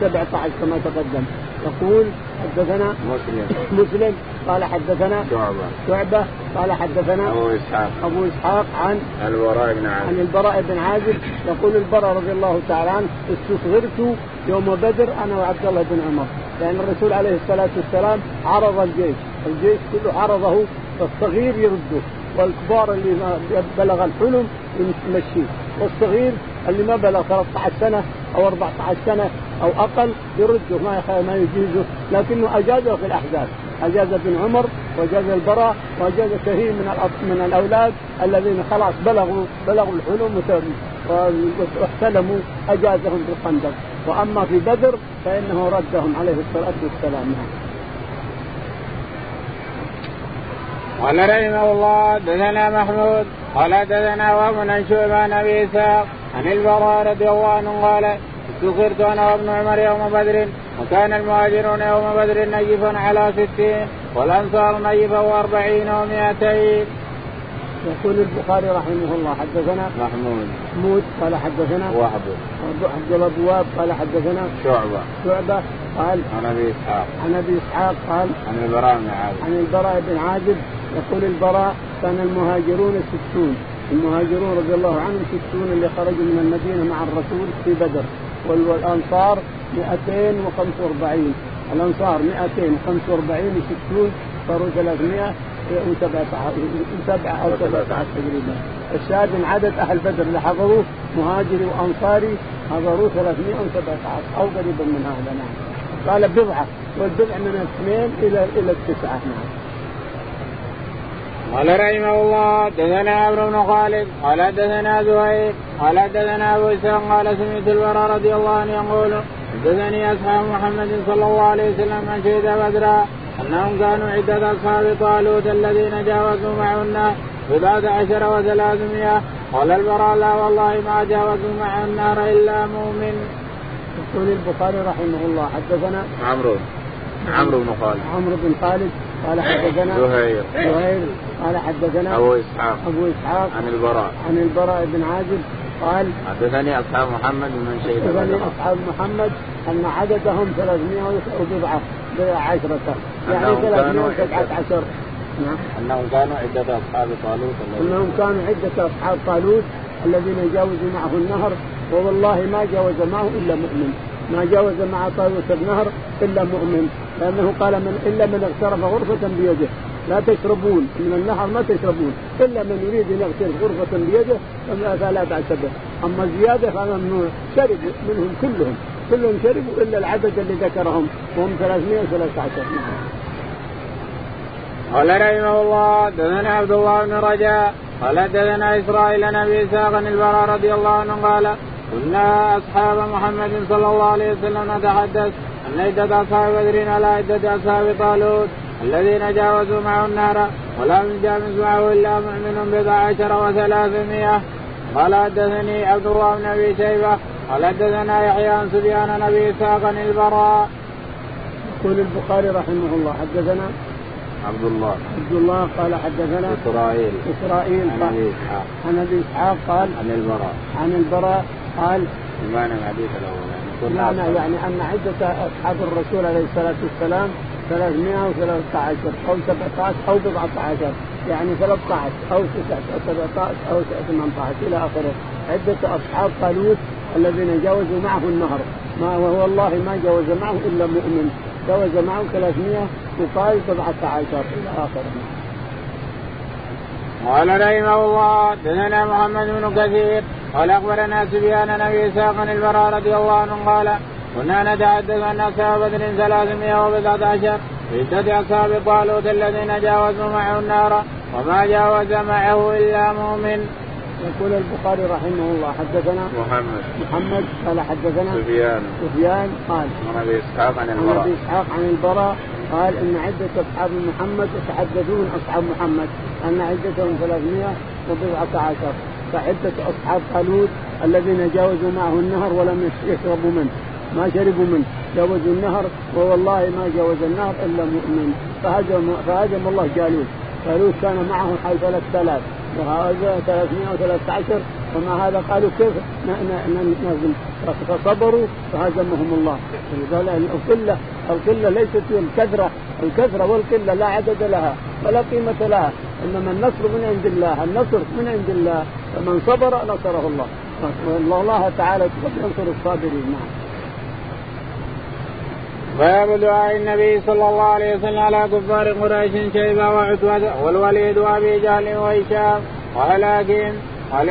17 كما تقدم. يقول حدثنا مسلم. مسلم. قال حدثنا شعبة. شعبة. قال حدثنا أبو إسحاق. أبو إسحاق عن البراء بن عازب. عن البراء بن عازب. يقول البراء رضي الله تعالى عنه استصغرت يوم بدر أنا وعبد الله بن عمر. لأن الرسول عليه الصلاة والسلام عرض الجيش. الجيش كله عرضه فالصغير يرده والكبار اللي بلغ الحلم يمشيه والصغير اللي ما بلغ 13 سنة أو 14 سنة أو أقل يرده ما ما يجيزه. لكنه أجازه في الأحزاب. اجاز ابن عمر واجاز البراء واجاز كثير من من الأولاد الذين خلاص بلغوا بلغوا الحلم واحتلموا أجازهم في الخندق. وأما في بدر فإنه ردهم عليه الصلاة والسلام. قال رحمه الله دثنا محمود قال دثنا وابن عن أبي إسحاق عن البراء رضي الله عنه قال استخرت أنا وابن عمر يوم بدر وكان المهاجرون يوم بدر نيفا على ستين والأنصار نيفا وأربعين ومائتين. يقول البخاري رحمه الله حدثنا محمود محمود قال حدثنا وهب. عبد الله بواب قال حدثنا شعبة. شعبة قال عن أبي إسحاق. عن أبي إسحاق قال عن البراء بن عازب. عن البراء بن عازب يقول البراء كان المهاجرون ستون. المهاجرون رضي الله عنهم ستون اللي خرجوا من المدينة مع الرسول في بدر. والأنصار 245 الأنصار 245 و60 صاروا 300 وسبعة أو سبعة تقريبا. الشاهد من عدد أهل بدر اللي حضروا مهاجري وأنصاري حضروا 317 أو قريبا من هذا نعم. قال بضعة والبضع من الاثنين إلى إلى التسعة نعم. قال رحمه الله دثنا عمرو بن خالد قال دثنا زهير قال دثنا أبو إسحاق قال سمعت البراء رضي الله عنه يقول دثني أصحاب محمد صلى الله عليه وسلم من شهد بدرا أنهم كانوا عدة أصحاب طالوت الذين جاوزوا معهن بضعة عشر وثلاثمائة. قال البراء لا والله ما جاوزوا مع النار إلا مؤمن. يقول البخاري رحمه الله حدثنا عمرو عمرو بن خالد. عمرو بن خالد قال حدثنا زهير. زهير قال حدثنا أبو إسحاق. أبو إسحاق عن البراء. عن البراء بن عازب قال حدثني أصحاب محمد من شهد حدثني أصحاب محمد أن عددهم 300 وبضعه بضع عشرة يعني 317 نعم. أنهم كانوا عدة أصحاب طالوت أنهم كانوا عدة أصحاب طالوت الذين جاوزوا معه النهر ووالله ما جاوز معه إلا مؤمن. ما جاوز مع طالوت النهر إلا مؤمن. لأنه قال من إلا من اغترف غرفة بيده. لا تشربون من النهر ما تشربون إلا من يريد أن يغترف غرفة بيده فلا باس به أما الزياده فأنا شربوا منهم كلهم كلهم شربوا إلا العدد اللي ذكرهم وهم 313 قال رحمه الله دثنا عبد الله بن رجاء قال دثنا إسرائيل عن أبي إسحاق البراء رضي الله عنه قال كنا أصحاب محمد صلى الله عليه وسلم نتحدث ان عدة أصحاب بدر على عدة أصحاب طالوت. الذين جاوزوا معه النار ولم يجاوز معه إلا مؤمن بضع عشر وثلاثمائة. قال حدثني عبد الله بن أبي شيبة قال حدثنا يحيى عن سفيان عن أبي إسحاق البراء. يقول البخاري رحمه الله حدثنا عبد الله. عبد الله قال حدثنا إسرائيل. إسرائيل عن أبي إسحاق. عن أبي إسحاق قال عن البراء. عن البراء قال بمعنى الحديث الأول يعني معنى يعني أن عدة أصحاب الرسول عليه الصلاة والسلام 313 أو 17 أو 14 يعني 13 أو 9 أو 17 أو 18 إلى آخره. عدة أصحاب طالوت الذين جاوزوا معه النهر. ما والله ما جاوز معه إلا مؤمن. جاوز معه 300 وقال 17 إلى آخره. قال رحمه الله دثنا محمد بن كثير قال أخبرنا سفيان عن أبي إسحاق البراء رضي الله عنه قال كنا نتحدث ان أصحاب بدر 300 وبضعة عشر. عدة أصحاب طالوت الذين جاوزوا معه النار وما جاوز معه إلا مؤمن. يقول البخاري رحمه الله حدثنا محمد. محمد قال حدثنا سفيان. سفيان قال عن أبي إسحاق عن البراء عن أبي إسحاق عن البراء قال إن عدة أصحاب محمد يتحدثون أصحاب محمد أن عدتهم 300 وبضعة عشر. فعدة أصحاب طالوت الذين جاوزوا معه النهر ولم يشربوا منه. ما شربوا منه جاوزوا النهر ووالله ما جاوز النهر إلا مؤمن. فهزم فهزم الله جالوت جالوت كان معه حوالي 3000 وهذا 313 ومع هذا؟ قالوا كيف نهزم فصبروا فهزمهم الله. القله القلة ليست الكثرة. الكثرة والقلة لا عدد لها ولا قيمة لها. إنما النصر من عند الله. النصر من عند الله. فمن صبر نصره الله. والله تعالى ينصر الصابرين. نعم. باب دعاء النبي صلى الله عليه وسلم على كفار قريش شيبة وعتبة والوليد وأبي جهل وهشام. ولكن قال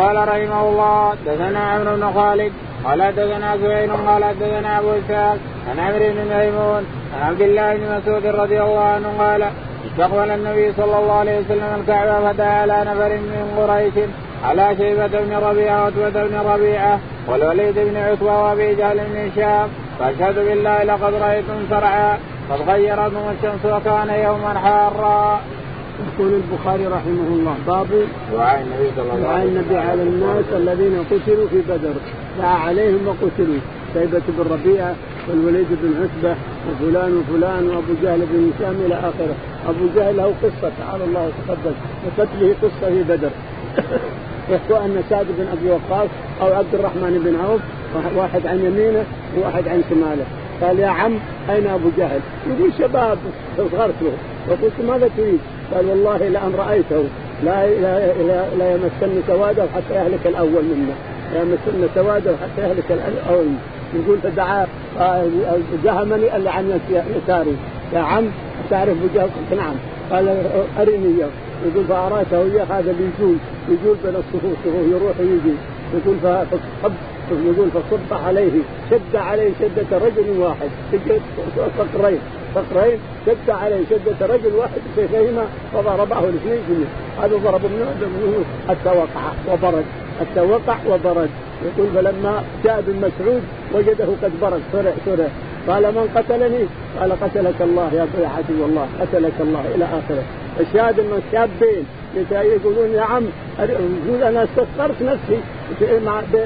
قال رحمه الله دثنا عمرو بن خالد قال دثنا زهير قال دثنا أبو إسحاق عن عمرو بن ميمون عن عبد الله بن مسعود رضي الله عنه قال استقبل النبي صلى الله عليه وسلم الكعبة فدعا على نفر من قريش على شيبة بن ربيعة وعتبة بن ربيعة والوليد بن عتبة وأبي جهل بن هشام. فاشهد بالله لقد رأيتم سرعا قد غيرتهم الشمس وكان يوما حارا. يقول البخاري رحمه الله باب دعاء النبي صلى الله عليه وسلم دعاء على الناس الذين قتلوا في بدر دعا عليهم وقتلوا شيبة بن ربيعة والوليد بن عتبة وفلان وفلان وأبو جهل بن هشام إلى آخره، أبو جهل له قصة تعالى الله وتقدس وقتله قصة في بدر. أن سعد بن أبي وقاص أو عبد الرحمن بن عوف واحد عن يمينه وواحد عن شماله. قال يا عم أين أبو جهل؟ يقول شباب صغرت له وقلت ماذا تريد؟ قال والله لأن رأيته. لا لا لا, لا يمسني سواده حتى يهلك الأول منا لا يمسن سواده حتى يهلك الأول. يقول فدعا جهمني اللي عن يساري. يا عم تعرف أبو جهل؟ قلت نعم. قال أرني اياه يقول فأراته إياه هذا اللي يجول يجول بين الصفوف صفوف يروح ويجي. يقول فصب يقول فصب عليه شد عليه شدة رجل واحد. فقرين فقرين شد عليه شدة رجل واحد بسيفيهما وضربه الاثنين جميع هذا ضرب منه حتى وقع وبرد حتى وقع وبرد. يقول فلما جاء ابن مسعود وجده قد برد سرع سرع قال من قتلني؟ قال قتلك الله يا عدو الله قتلك الله إلى آخره. الشاهد ان الشابين. يقولون يا عم يقول أنا استصغرت نفسي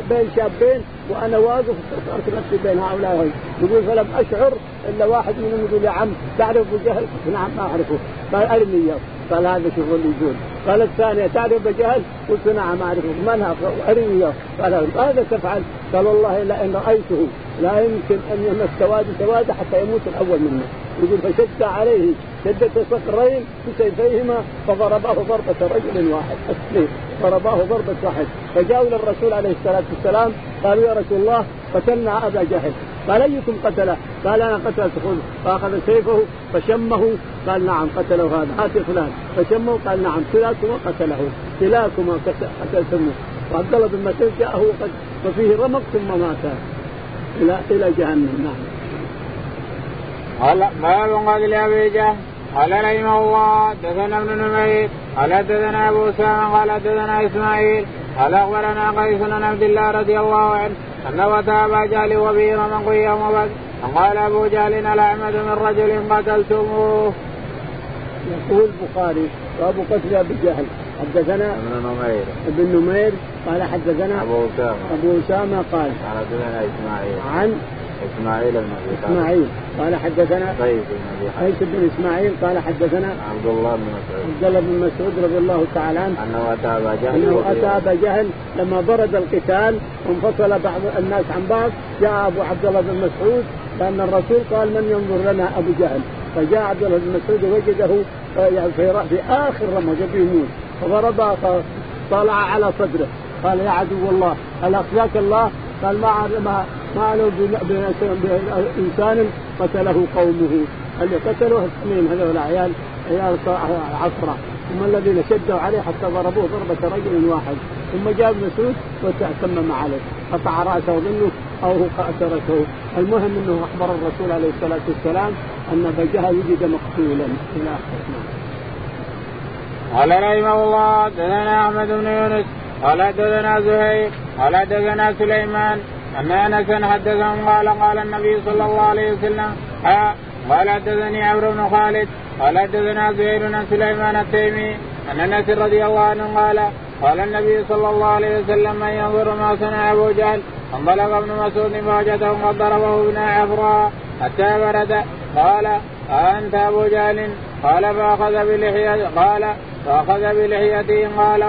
بين شابين وأنا واقف استصغرت نفسي بين هؤلاء. يقول فلم أشعر إلا واحد منهم يقول يا عم تعرف أبو جهل؟ نعم ما أعرفه. قال اياه قال هذا شغل يقول؟ قال الثانية تعرف أبو جهل؟ قلت نعم أعرفه. من اياه قال ماذا تفعل؟ قال والله لئن رأيته لا يمكن أن يمس سواد سواد حتى يموت الأول منه. يقول فشد عليه شدة صقرين بسيفيهما فضرباه ضربة رجل واحد. <laughs> ضرباه ضربة واحد. فجاءوا إلى الرسول عليه الصلاة والسلام قالوا يا رسول الله قتلنا أبا جهل. قال أيكم قتله؟ قال أنا قتلت خذ فأخذ سيفه فشمه قال نعم قتله هذا. هات فلان. فشمه قال نعم كلاكما قتله. كلاكما قتلتموه. وعبد الله بن مسعود جاءه وقد وفيه رمق ثم مات. إلى إلى جهنم. نعم. قال باب قتل أبي جهل. قال رحمه الله دثنا ابن نمير. قال دثنا أبو أسامة. قال دثنا إسماعيل. قال أخبرنا قيس بن عبد الله رضي الله عنه أنه اتى ابا جهل وبه رمق يوم بدر قال أبو جهل الاعمد من رجل قتلتموه. يقول البخاري باب قتل أبي جهل. حدثنا ابن نمير. ابن نمير. قال حدثنا أبو أسامة. أبو أسامة قال حدثنا إسماعيل. عن إسماعيل بن أبي إسماعيل. قال حدثنا قيس بن أبي قيس بن إسماعيل. قال حدثنا عبد الله بن مسعود. عبد الله بن مسعود رضي الله تعالى عنه. أنه اتى ابا جهل أنه اتى ابا جهل لما برد القتال وانفصل بعض الناس عن بعض. جاء أبو عبد الله بن مسعود لأن الرسول قال من ينظر لنا أبو جهل. فجاء عبد الله بن مسعود وجده في في آخر رمى يموت فضرب فطلع على صدره. قال يا عدو الله هل أخزاك الله؟ قال ما ما ما علوا بانسان قتله قومه. اللي قتلوه اثنين هذول عيال عيال عصرة. هم الذين شدوا عليه حتى ضربوه ضربة رجل واحد. ثم جاء ابن مسعود وتأتمم عليه قطع رأسه ظنه أو هو تركه المهم أنه أخبر الرسول عليه الصلاة والسلام أن أبا جهل وجد مقتولا. إلى آخره قال رحمه الله دثنا أحمد بن يونس قال دثنا زهير قال دثنا سليمان ان انسا حدثهم قال قال النبي صلى الله عليه وسلم ها قال حدثني عمرو بن خالد قال حدثنا زهير بن سليمان التيمي ان أنس رضي الله عنه قال قال النبي صلى الله عليه وسلم من ينظر ما صنع أبو جهل انطلق ابن مسعود فوجده قد ضربه ابن عفراء حتى برد. قال أنت أبو جهل؟ قال فأخذ بلحيته قال فأخذ بلحيته قال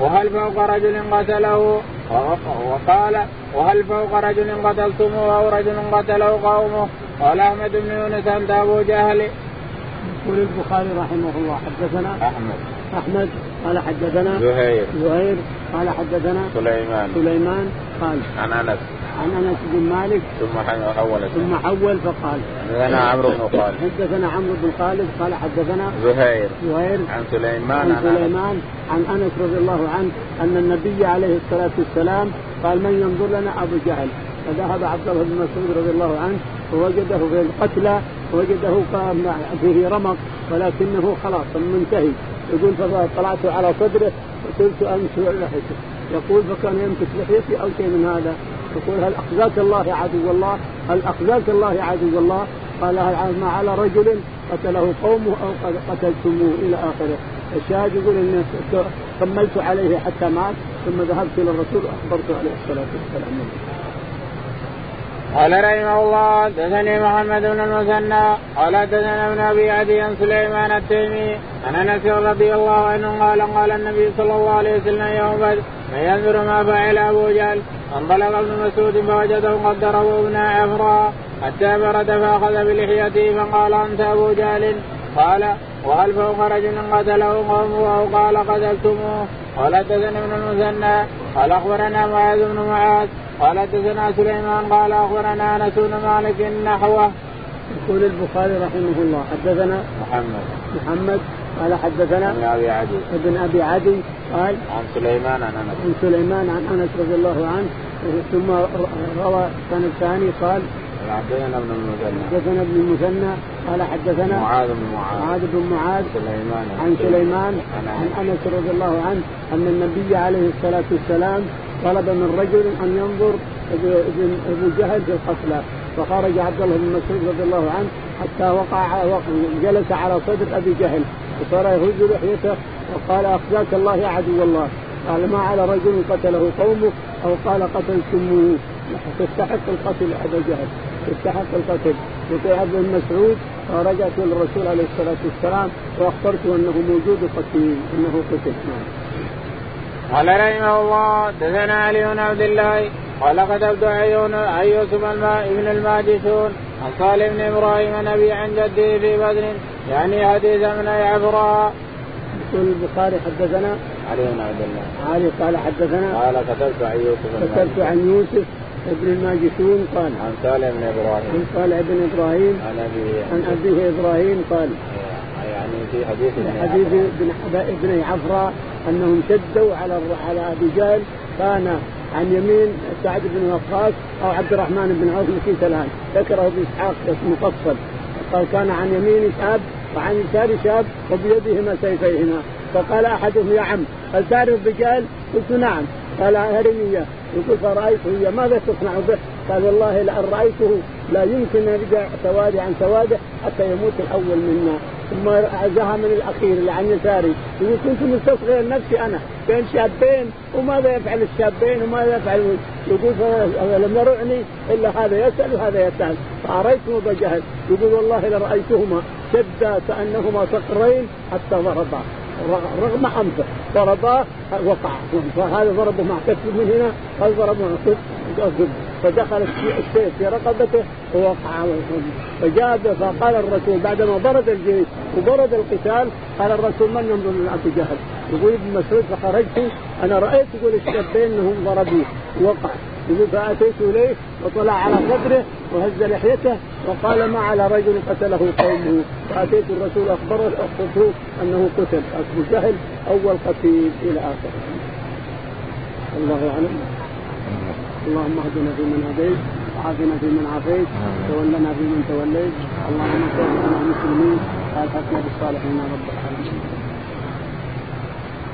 وهل فوق رجل قتله؟ وقال وهل فوق رجل قتلتموه أو رجل قتله قومه؟ قال أحمد بن يونس أنت أبو جهل. يقول البخاري رحمه الله حدثنا أحمد. أحمد قال حدثنا زهير. زهير قال حدثنا سليمان. سليمان قال عن أنس. عن أنس بن مالك. ثم حول ثم حول فقال. حدثنا عمرو بن خالد. حدثنا عمرو بن خالد قال حدثنا زهير. زهير عن سليمان عن سليمان عن أنس رضي الله عنه أن النبي عليه الصلاة والسلام قال من ينظر لنا أبو جهل؟ فذهب عبد الله بن مسعود رضي الله عنه ووجده في القتلى وجده فيه رمق ولكنه خلاص منتهي. يقول فطلعت على صدره وصرت امشي لحيته. يقول فكان يمسك لحيتي أو شيء من هذا؟ يقول هل أخزاك الله يا عدو الله؟ هل أخزاك الله يا عدو الله؟ قال هل ما على رجل قتله قومه أو قتلتموه إلى آخره. الشاهد يقول اني كملت عليه حتى مات ثم ذهبت إلى الرسول واخبرته عليه الصلاة والسلام. قال رحمه الله دثني محمد بن المثنى قال دثنا ابن أبي عدي سليمان التيمي عن أنس رضي الله عنه قال قال النبي صلى الله عليه وسلم يوم بدر من ينظر ما فعل أبو جهل انطلق ابن مسعود فوجده قد ضربوا ابن عفراء حتى برد فأخذ بلحيته فقال أنت أبو جهل؟ قال وهل فوق رجل قتله قومه أو قال قتلتموه؟ قال حدثنا ابن المثنى قال أخبرنا معاذ بن معاذ قال حدثنا سليمان قال أخبرنا أنس بن مالك نحوه. يقول البخاري رحمه الله حدثنا محمد. محمد قال حدثنا ابن أبي عدي. ابن أبي عدي قال عن سليمان عن أنس. عن سليمان عن أنس رضي الله عنه ثم روى السنة الثاني قال حدثنا ابن المثنى. حدثنا ابن المثنى قال حدثنا معاذ بن معاذ. معاذ بن معاذ سليمان. عن سليمان عن أنس رضي الله عنه أن النبي عليه الصلاة والسلام طلب من رجل أن ينظر ابو جهل في القتلى فخرج عبد الله بن مسعود رضي الله عنه حتى وقع جلس على صدر أبي جهل. وصار يهز لحيته وقال أخزاك الله يا عدو الله. قال ما على رجل قتله قومه أو قال قتلتموه. تستحق القتل أبا جهل. تستحق القتل يقول عبد بن مسعود فرجعت إلى الرسول عليه الصلاة والسلام وأخبرته أنه موجود قتيل أنه قتل نعم. قال رحمه الله دثنا علي بن عبد الله قال كتبت عن يوسف ابن الماجشون عن سالم بن إبراهيم نبي عن جده في بدر يعني حديث من عفراء. يقول البخاري حدثنا علي بن عبد الله. علي قال حدثنا. قال كتبت عن يوسف كتبت عن يوسف ابن الماجشون قال. عن سالم بن إبراهيم. عن سالم بن إبراهيم. عن ابيه. عن أبيه إبراهيم قال. يعني في حديث حديث ابن ابن عفراء أنهم شدوا على على أبي جهل كان عن يمين سعد بن وقاص أو عبد الرحمن بن عوف نسيت الان ذكره ابن إسحاق مفصل قال كان عن يمين شاب وعن يسار شاب وبيدهما سيفيهما فقال أحدهم يا عم هل تعرف الرجال؟ قلت نعم قال اياه يقول فرايته هي ماذا تصنع به؟ قال والله لأن رأيته لا يمكن أن يرجع سوادي عن سواده حتى يموت الأول منا. ثم عزاها من الأخير اللي عن يساري. يقول كنت مستصغر نفسي أنا بين شابين وماذا يفعل الشابين وماذا يفعل؟ يقول فلم يرعني إلا هذا يسأل وهذا يسأل. فاريتهم ابا جهل. يقول والله لرأيتهما شدا كأنهما صقرين حتى ضربا. رغم أنفه. ضرباه وقع. فهذا ضربه مع كتف من هنا هذا ضربه مع كتف فدخل السيف في رقبته ووقع فجاء فقال الرسول بعدما برد الجيش وبرد القتال قال الرسول من ينظر لابي جهل يقول ابن مسعود فخرجت أنا رأيت يقول الشابين انهم ضربوه وقع. يقول فأتيت إليه وطلع على صدره وهز لحيته وقال ما على رجل قتله قومه. فأتيت الرسول أخبره أخبرته أنه قتل. أبو جهل أول قتيل إلى آخره. الله اعلم اللهم اهدنا فيمن هديت وعافنا فيمن عافيت تولنا فيمن توليت. اللهم انصرنا المسلمين والحقنا بالصالحين رب